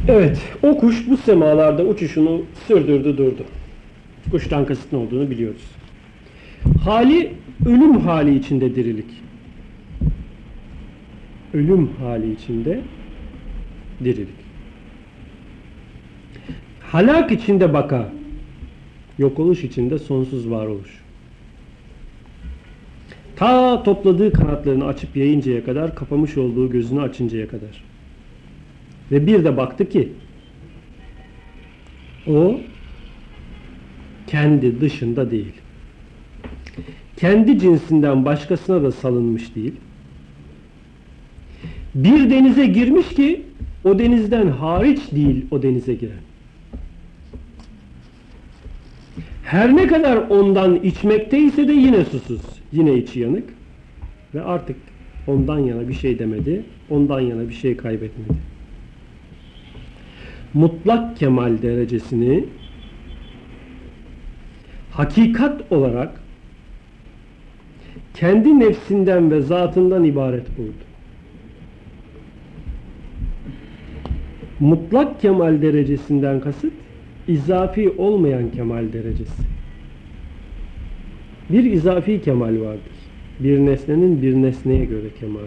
Evet, o kuş bu semalarda uçuşunu sürdürdü durdu. Kuştan kasıt olduğunu biliyoruz. Hali ölüm hali içinde dirilik. Ölüm hali içinde dirilik. Halak içinde baka. Yok oluş içinde sonsuz varoluş. Ta topladığı kanatlarını açıp yayıncaya kadar, kapamış olduğu gözünü açıncaya kadar. Ve bir de baktı ki o kendi dışında değil. Kendi cinsinden başkasına da salınmış değil. Bir denize girmiş ki o denizden hariç değil o denize giren. Her ne kadar ondan içmekteyse de yine susuz. Yine içi yanık. Ve artık ondan yana bir şey demedi. Ondan yana bir şey kaybetmedi. Mutlak kemal derecesini hakikat olarak kendi nefsinden ve zatından ibaret buldu. Mutlak kemal derecesinden kasıt izafi olmayan kemal derecesi. Bir izafi kemal vardır. Bir nesnenin bir nesneye göre kemali.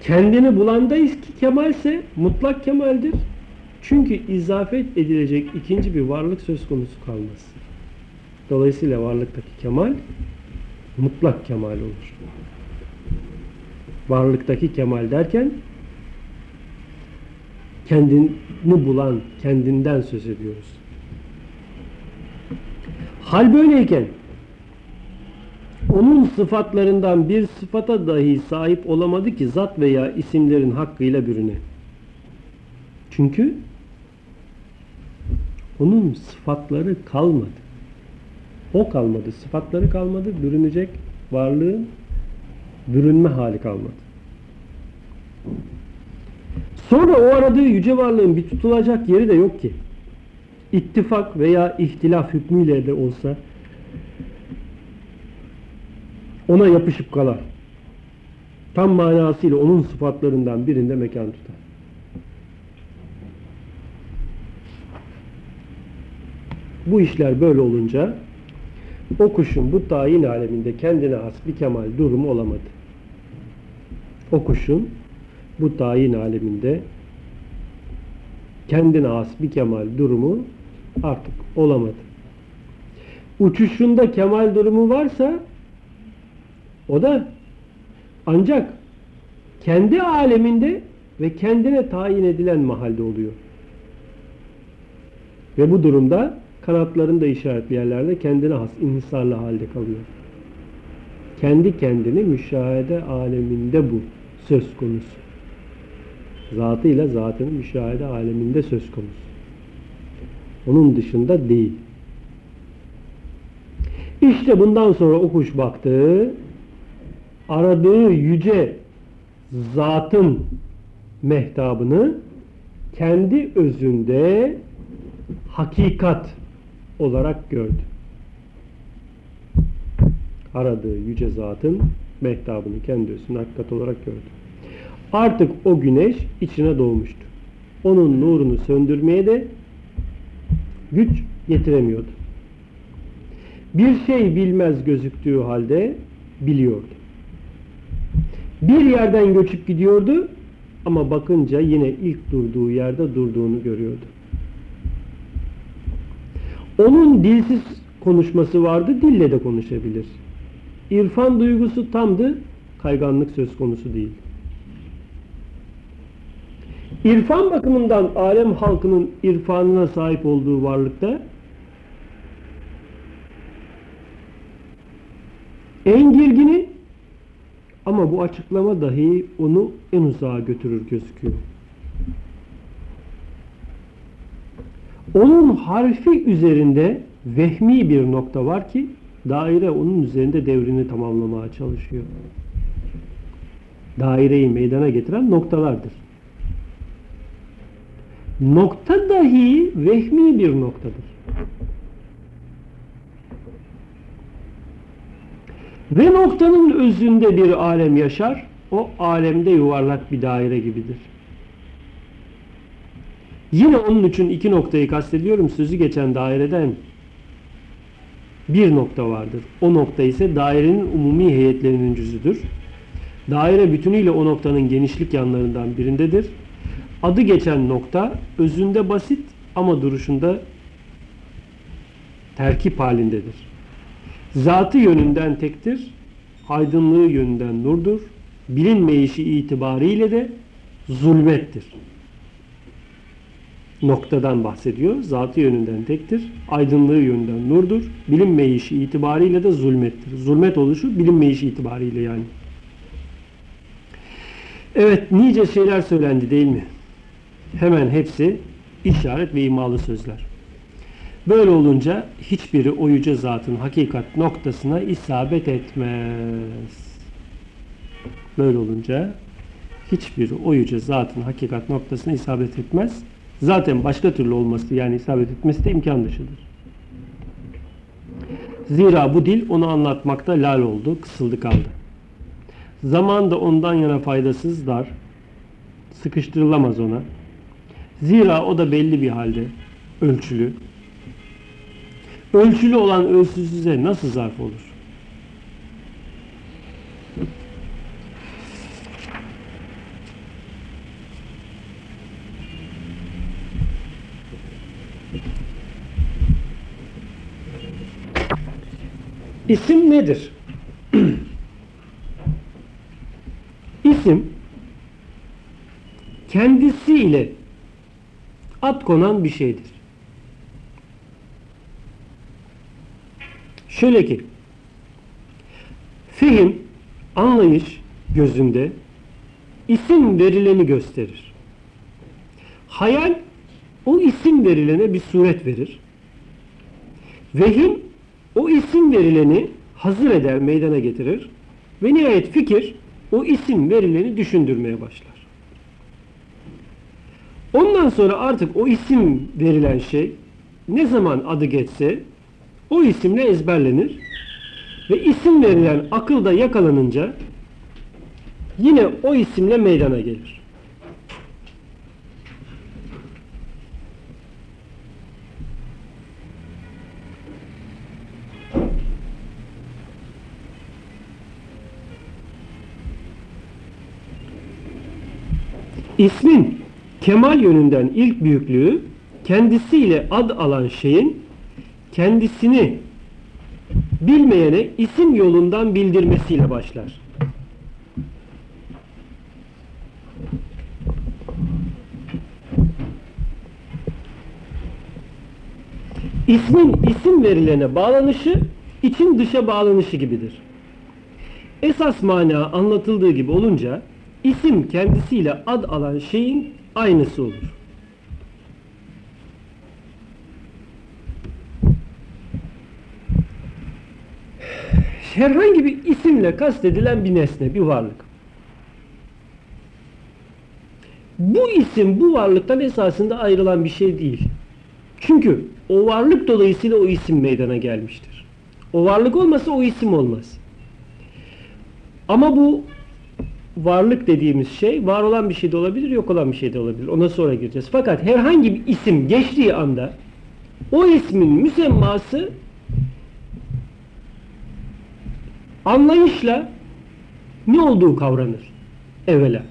Kendini bulandayız ki kemalse mutlak kemaldir. Çünkü izafet edilecek ikinci bir varlık söz konusu kalmaz. Dolayısıyla varlıktaki kemal mutlak kemal olur. Varlıktaki kemal derken kendini bulan, kendinden söz ediyoruz. Hal böyleyken onun sıfatlarından bir sıfata dahi sahip olamadı ki zat veya isimlerin hakkıyla bürüne. Çünkü onun sıfatları kalmadı. O kalmadı, sıfatları kalmadı, bürünecek varlığın bürünme hali kalmadı. Sonra o aradığı yüce varlığın bir tutulacak yeri de yok ki. İttifak veya ihtilaf hükmüyle de olsa ona yapışıp kalar. Tam manasıyla onun sıfatlarından birinde mekan tutar. Bu işler böyle olunca o kuşun bu tayin aleminde kendine has bir kemal durumu olamadı. O kuşun bu tayin aleminde kendine has bir kemal durumu artık olamadı. Uçuşunda kemal durumu varsa o da ancak kendi aleminde ve kendine tayin edilen mahalde oluyor. Ve bu durumda kanatlarında işaretli yerlerde kendine has inhisarlı halde kalıyor. Kendi kendini müşahede aleminde bu söz konusu. Zatıyla zatının müşahede aleminde söz konusu. Onun dışında değil. İşte bundan sonra o kuş baktı, aradığı yüce zatın mehtabını kendi özünde hakikat olarak gördü. Aradığı yüce zatın mehtabını kendi özünde hakikat olarak gördü. Artık o güneş içine doğmuştu. Onun nurunu söndürmeye de güç yetiremiyordu. Bir şey bilmez gözüktüğü halde biliyordu. Bir yerden göçüp gidiyordu ama bakınca yine ilk durduğu yerde durduğunu görüyordu. Onun dilsiz konuşması vardı, dille de konuşabilir. İrfan duygusu tamdı, kayganlık söz konusu değil. İrfan bakımından alem halkının irfanına sahip olduğu varlıkta en girgini ama bu açıklama dahi onu en uzağa götürür gözüküyor. Onun harfi üzerinde vehmi bir nokta var ki daire onun üzerinde devrini tamamlamaya çalışıyor. Daireyi meydana getiren noktalardır. Nokta dahi vehmi bir noktadır. Ve noktanın özünde bir alem yaşar, o alemde yuvarlak bir daire gibidir. Yine onun için iki noktayı kastediyorum. Sözü geçen daireden bir nokta vardır. O nokta ise dairenin umumi heyetlerinin cüzüdür. Daire bütünüyle o noktanın genişlik yanlarından birindedir. Adı geçen nokta özünde basit ama duruşunda terkip halindedir. Zatı yönünden tektir, aydınlığı yönünden nurdur, bilinmeyişi itibariyle de zulmettir. Noktadan bahsediyor. Zatı yönünden tektir, aydınlığı yönünden nurdur, bilinmeyişi itibariyle de zulmettir. Zulmet oluşu bilinmeyişi itibariyle yani. Evet, nice şeyler söylendi değil mi? Hemen hepsi işaret ve imalı sözler. Böyle olunca hiçbiri o yüce zatın hakikat noktasına isabet etmez. Böyle olunca hiçbiri o yüce zatın hakikat noktasına isabet etmez. Zaten başka türlü olması yani isabet etmesi de imkan dışıdır. Zira bu dil onu anlatmakta lal oldu, kısıldı kaldı. Zaman da ondan yana faydasız dar, sıkıştırılamaz ona. Zira o da belli bir halde, ölçülü. Ölçülü olan ölçüsüze nasıl zarf olur? İsim nedir? İsim kendisiyle ad konan bir şeydir. Şöyle ki fehim, anlayış gözünde isim verileni gösterir. Hayal o isim verilene bir suret verir. Vehim o isim verileni hazır eder, meydana getirir. Ve nihayet fikir o isim verileni düşündürmeye başlar. Ondan sonra artık o isim verilen şey ne zaman adı geçse o isimle ezberlenir ve isim verilen akılda yakalanınca yine o isimle meydana gelir. İsmin kemal yönünden ilk büyüklüğü kendisiyle ad alan şeyin kendisini bilmeyene isim yolundan bildirmesiyle başlar. İsmin isim verilene bağlanışı için dışa bağlanışı gibidir. Esas mana anlatıldığı gibi olunca isim kendisiyle ad alan şeyin aynısı olur. Herhangi bir isimle kastedilen bir nesne, bir varlık. Bu isim bu varlıktan esasında ayrılan bir şey değil. Çünkü o varlık dolayısıyla o isim meydana gelmiştir. O varlık olmasa o isim olmaz. Ama bu varlık dediğimiz şey var olan bir şey de olabilir, yok olan bir şey de olabilir. Ona sonra gireceğiz. Fakat herhangi bir isim geçtiği anda o ismin müsemması anlayışla ne olduğu kavranır evvela.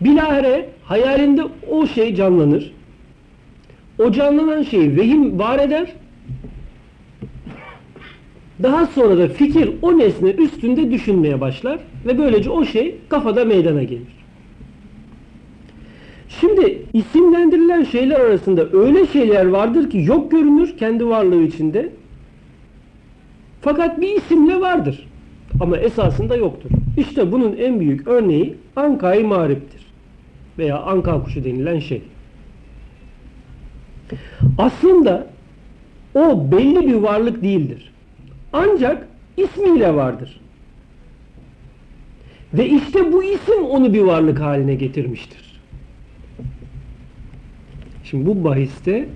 Bilahare hayalinde o şey canlanır. O canlanan şeyi vehim var eder. Daha sonra da fikir o nesne üstünde düşünmeye başlar ve böylece o şey kafada meydana gelir. Şimdi isimlendirilen şeyler arasında öyle şeyler vardır ki yok görünür kendi varlığı içinde. Fakat bir isimle vardır. Ama esasında yoktur. İşte bunun en büyük örneği Anka'yı mariptir. Veya Anka kuşu denilen şey. Aslında o belli bir varlık değildir. Ancak ismiyle vardır. Ve işte bu isim onu bir varlık haline getirmiştir. Şimdi bu bahiste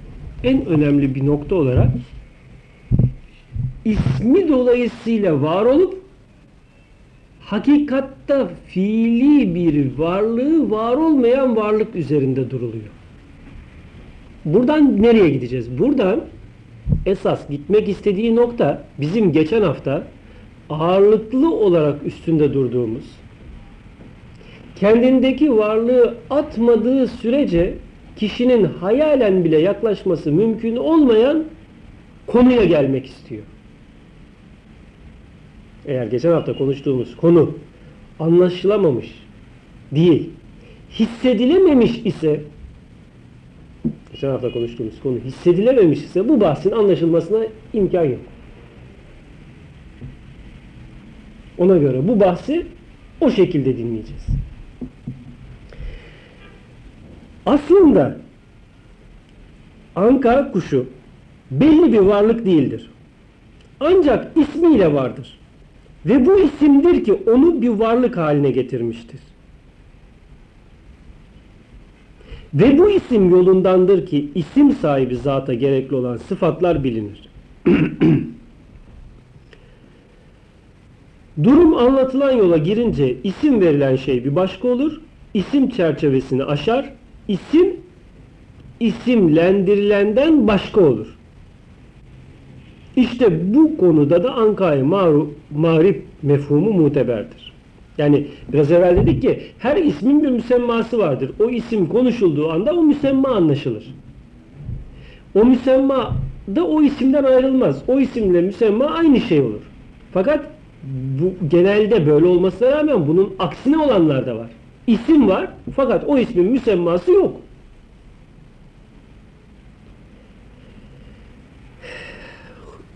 en önemli bir nokta olarak ismi dolayısıyla var olup hakikatta fiili bir varlığı var olmayan varlık üzerinde duruluyor. Buradan nereye gideceğiz? Buradan esas gitmek istediği nokta bizim geçen hafta ağırlıklı olarak üstünde durduğumuz kendindeki varlığı atmadığı sürece kişinin hayalen bile yaklaşması mümkün olmayan konuya gelmek istiyor. Eğer geçen hafta konuştuğumuz konu anlaşılamamış değil, hissedilememiş ise geçen hafta konuştuğumuz konu hissedilememiş ise bu bahsin anlaşılmasına imkan yok. Ona göre bu bahsi o şekilde dinleyeceğiz. Aslında anka kuşu belli bir varlık değildir. Ancak ismiyle vardır. Ve bu isimdir ki onu bir varlık haline getirmiştir. Ve bu isim yolundandır ki isim sahibi zata gerekli olan sıfatlar bilinir. Durum anlatılan yola girince isim verilen şey bir başka olur. İsim çerçevesini aşar. İsim isimlendirilenden başka olur. İşte bu konuda da ankayı maru, marif mefhumu muteberdir. Yani biraz evvel dedik ki her ismin bir müsemması vardır. O isim konuşulduğu anda o müsemma anlaşılır. O müsemma da o isimden ayrılmaz. O isimle müsemma aynı şey olur. Fakat bu genelde böyle olmasına rağmen bunun aksine olanlar da var. İsim var fakat o ismin müsemması yok.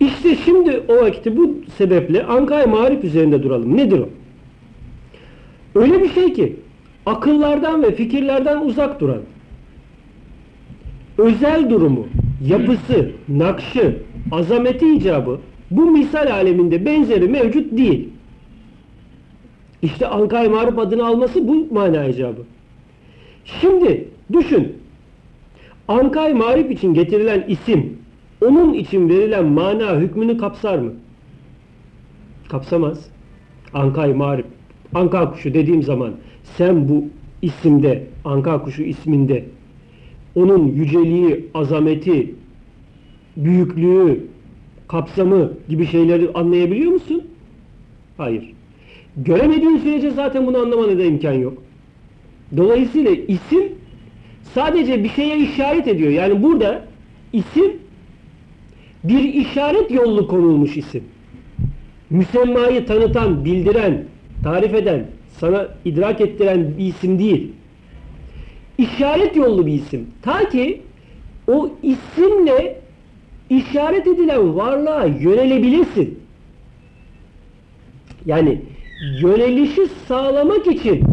İşte şimdi o vakti bu sebeple Ankara Marif üzerinde duralım. Nedir o? Öyle bir şey ki akıllardan ve fikirlerden uzak duran özel durumu, yapısı, nakşı, azameti icabı bu misal aleminde benzeri mevcut değil. İşte Ankara Marif adını alması bu mana icabı. Şimdi düşün. Ankara Marif için getirilen isim onun için verilen mana hükmünü kapsar mı? Kapsamaz. Ankay marif. Anka kuşu dediğim zaman sen bu isimde, anka kuşu isminde onun yüceliği, azameti, büyüklüğü, kapsamı gibi şeyleri anlayabiliyor musun? Hayır. Göremediğin sürece zaten bunu anlamana da imkan yok. Dolayısıyla isim sadece bir şeye işaret ediyor. Yani burada isim bir işaret yollu konulmuş isim. Müsemmayı tanıtan, bildiren, tarif eden, sana idrak ettiren bir isim değil. İşaret yollu bir isim. Ta ki o isimle işaret edilen varlığa yönelebilirsin. Yani yönelişi sağlamak için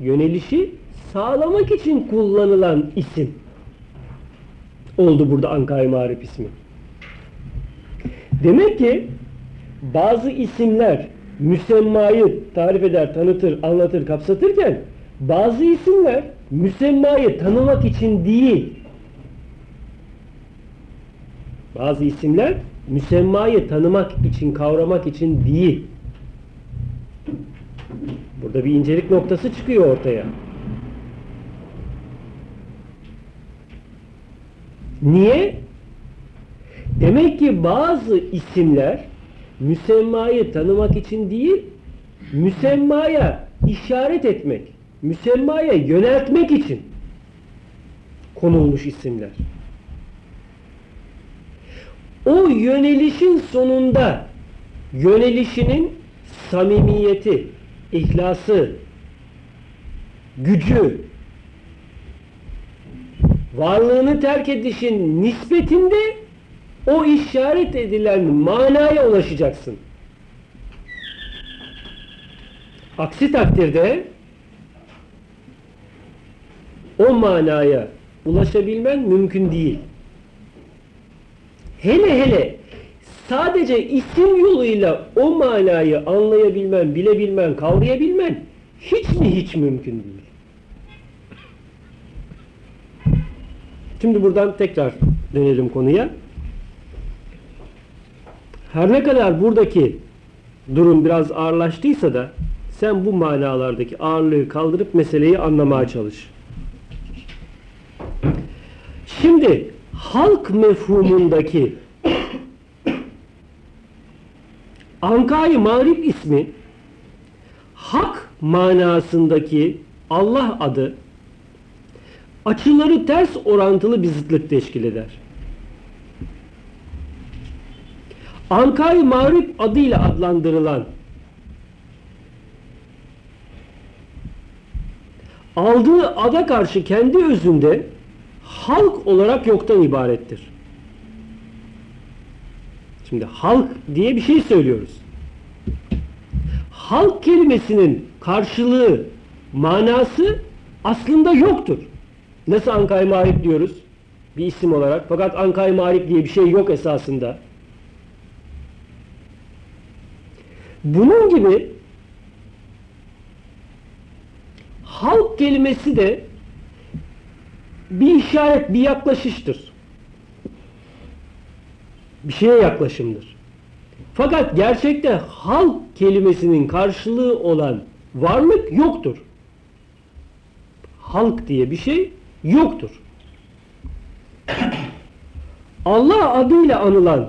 yönelişi sağlamak için kullanılan isim oldu burada Ankara Marif ismi. Demek ki bazı isimler müsemmayı tarif eder, tanıtır, anlatır, kapsatırken bazı isimler müsemmayı tanımak için değil. Bazı isimler müsemmayı tanımak için, kavramak için değil. Burada bir incelik noktası çıkıyor ortaya. Niye? Demek ki bazı isimler müsemmayı tanımak için değil, müsemmaya işaret etmek, müsemmaya yöneltmek için konulmuş isimler. O yönelişin sonunda yönelişinin samimiyeti, ihlası, gücü, varlığını terk edişin nispetinde o işaret edilen manaya ulaşacaksın. Aksi takdirde o manaya ulaşabilmen mümkün değil. Hele hele sadece isim yoluyla o manayı anlayabilmen, bilebilmen, kavrayabilmen hiç mi hiç mümkün değil. Şimdi buradan tekrar dönelim konuya. Her ne kadar buradaki durum biraz ağırlaştıysa da sen bu manalardaki ağırlığı kaldırıp meseleyi anlamaya çalış. Şimdi halk mefhumundaki Ankayı Marif ismi hak manasındaki Allah adı açıları ters orantılı bir zıtlık teşkil eder. Ankara Marif adıyla adlandırılan aldığı ada karşı kendi özünde halk olarak yoktan ibarettir. Şimdi halk diye bir şey söylüyoruz. Halk kelimesinin karşılığı, manası aslında yoktur. Nasıl Ankara Marif diyoruz? bir isim olarak. Fakat Ankay Marif diye bir şey yok esasında. Bunun gibi halk kelimesi de bir işaret, bir yaklaşıştır. Bir şeye yaklaşımdır. Fakat gerçekte halk kelimesinin karşılığı olan varlık yoktur. Halk diye bir şey yoktur. Allah adıyla anılan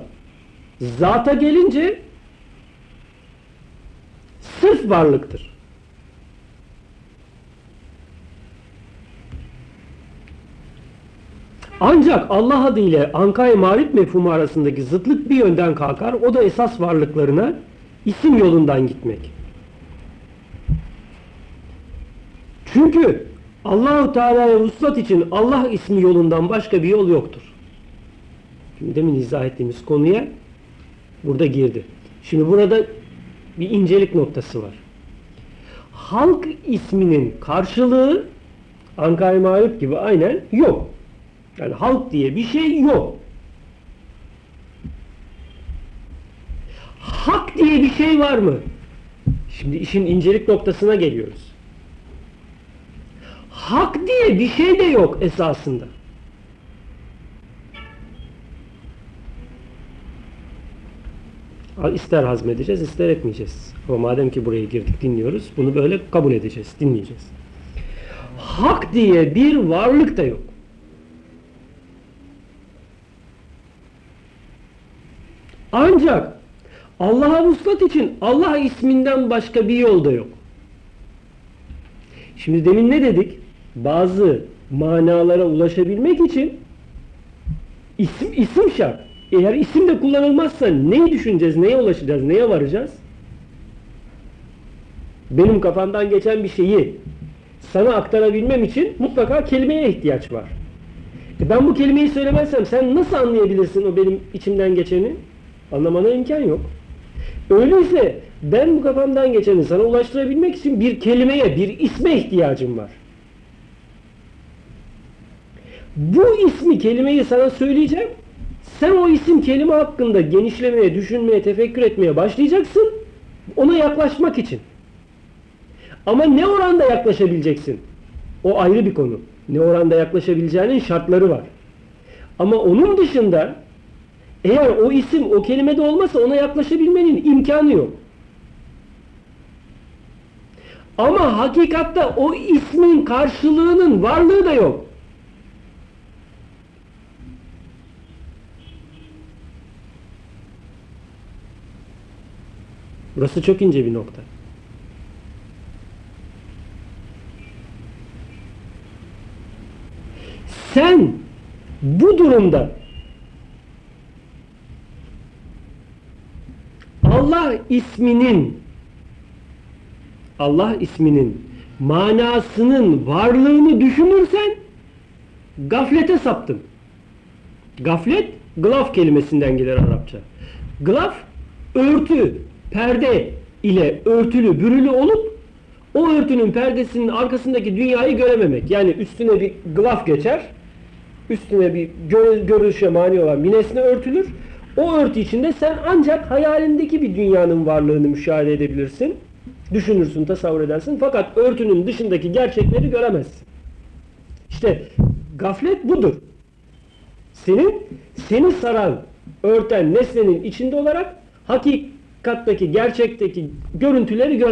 zata gelince sırf varlıktır. Ancak Allah adı ile Ankay Marif mefhumu arasındaki zıtlık bir yönden kalkar. O da esas varlıklarına isim yolundan gitmek. Çünkü Allahu Teala'ya vuslat için Allah ismi yolundan başka bir yol yoktur. Şimdi demin izah ettiğimiz konuya burada girdi. Şimdi burada bir incelik noktası var. Halk isminin karşılığı Ankara Marif gibi aynen yok. Yani halk diye bir şey yok. Hak diye bir şey var mı? Şimdi işin incelik noktasına geliyoruz. Hak diye bir şey de yok esasında. İster hazmedeceğiz, ister etmeyeceğiz. Ama madem ki buraya girdik, dinliyoruz, bunu böyle kabul edeceğiz, dinleyeceğiz. Hak diye bir varlık da yok. Ancak Allah'a vuslat için Allah isminden başka bir yol da yok. Şimdi demin ne dedik? Bazı manalara ulaşabilmek için isim, isim şart. Eğer isim de kullanılmazsa neyi düşüneceğiz, neye ulaşacağız, neye varacağız? Benim kafamdan geçen bir şeyi sana aktarabilmem için mutlaka kelimeye ihtiyaç var. E ben bu kelimeyi söylemezsem sen nasıl anlayabilirsin o benim içimden geçeni? Anlamana imkan yok. Öyleyse ben bu kafamdan geçeni sana ulaştırabilmek için bir kelimeye, bir isme ihtiyacım var. Bu ismi, kelimeyi sana söyleyeceğim. Sen o isim kelime hakkında genişlemeye, düşünmeye, tefekkür etmeye başlayacaksın. Ona yaklaşmak için. Ama ne oranda yaklaşabileceksin? O ayrı bir konu. Ne oranda yaklaşabileceğinin şartları var. Ama onun dışında eğer o isim o kelimede olmasa ona yaklaşabilmenin imkanı yok. Ama hakikatte o ismin karşılığının varlığı da yok. Burası çok ince bir nokta. Sen bu durumda Allah isminin Allah isminin manasının varlığını düşünürsen gaflete saptın. Gaflet glaf kelimesinden gelir Arapça. Glaf örtü, perde ile örtülü, bürülü olup o örtünün perdesinin arkasındaki dünyayı görememek. Yani üstüne bir glaf geçer, üstüne bir gö görüşe mani olan bir nesne örtülür. O örtü içinde sen ancak hayalindeki bir dünyanın varlığını müşahede edebilirsin. Düşünürsün, tasavvur edersin. Fakat örtünün dışındaki gerçekleri göremezsin. İşte gaflet budur. Senin, seni saran, örten nesnenin içinde olarak hakikatteki, gerçekteki görüntüleri göre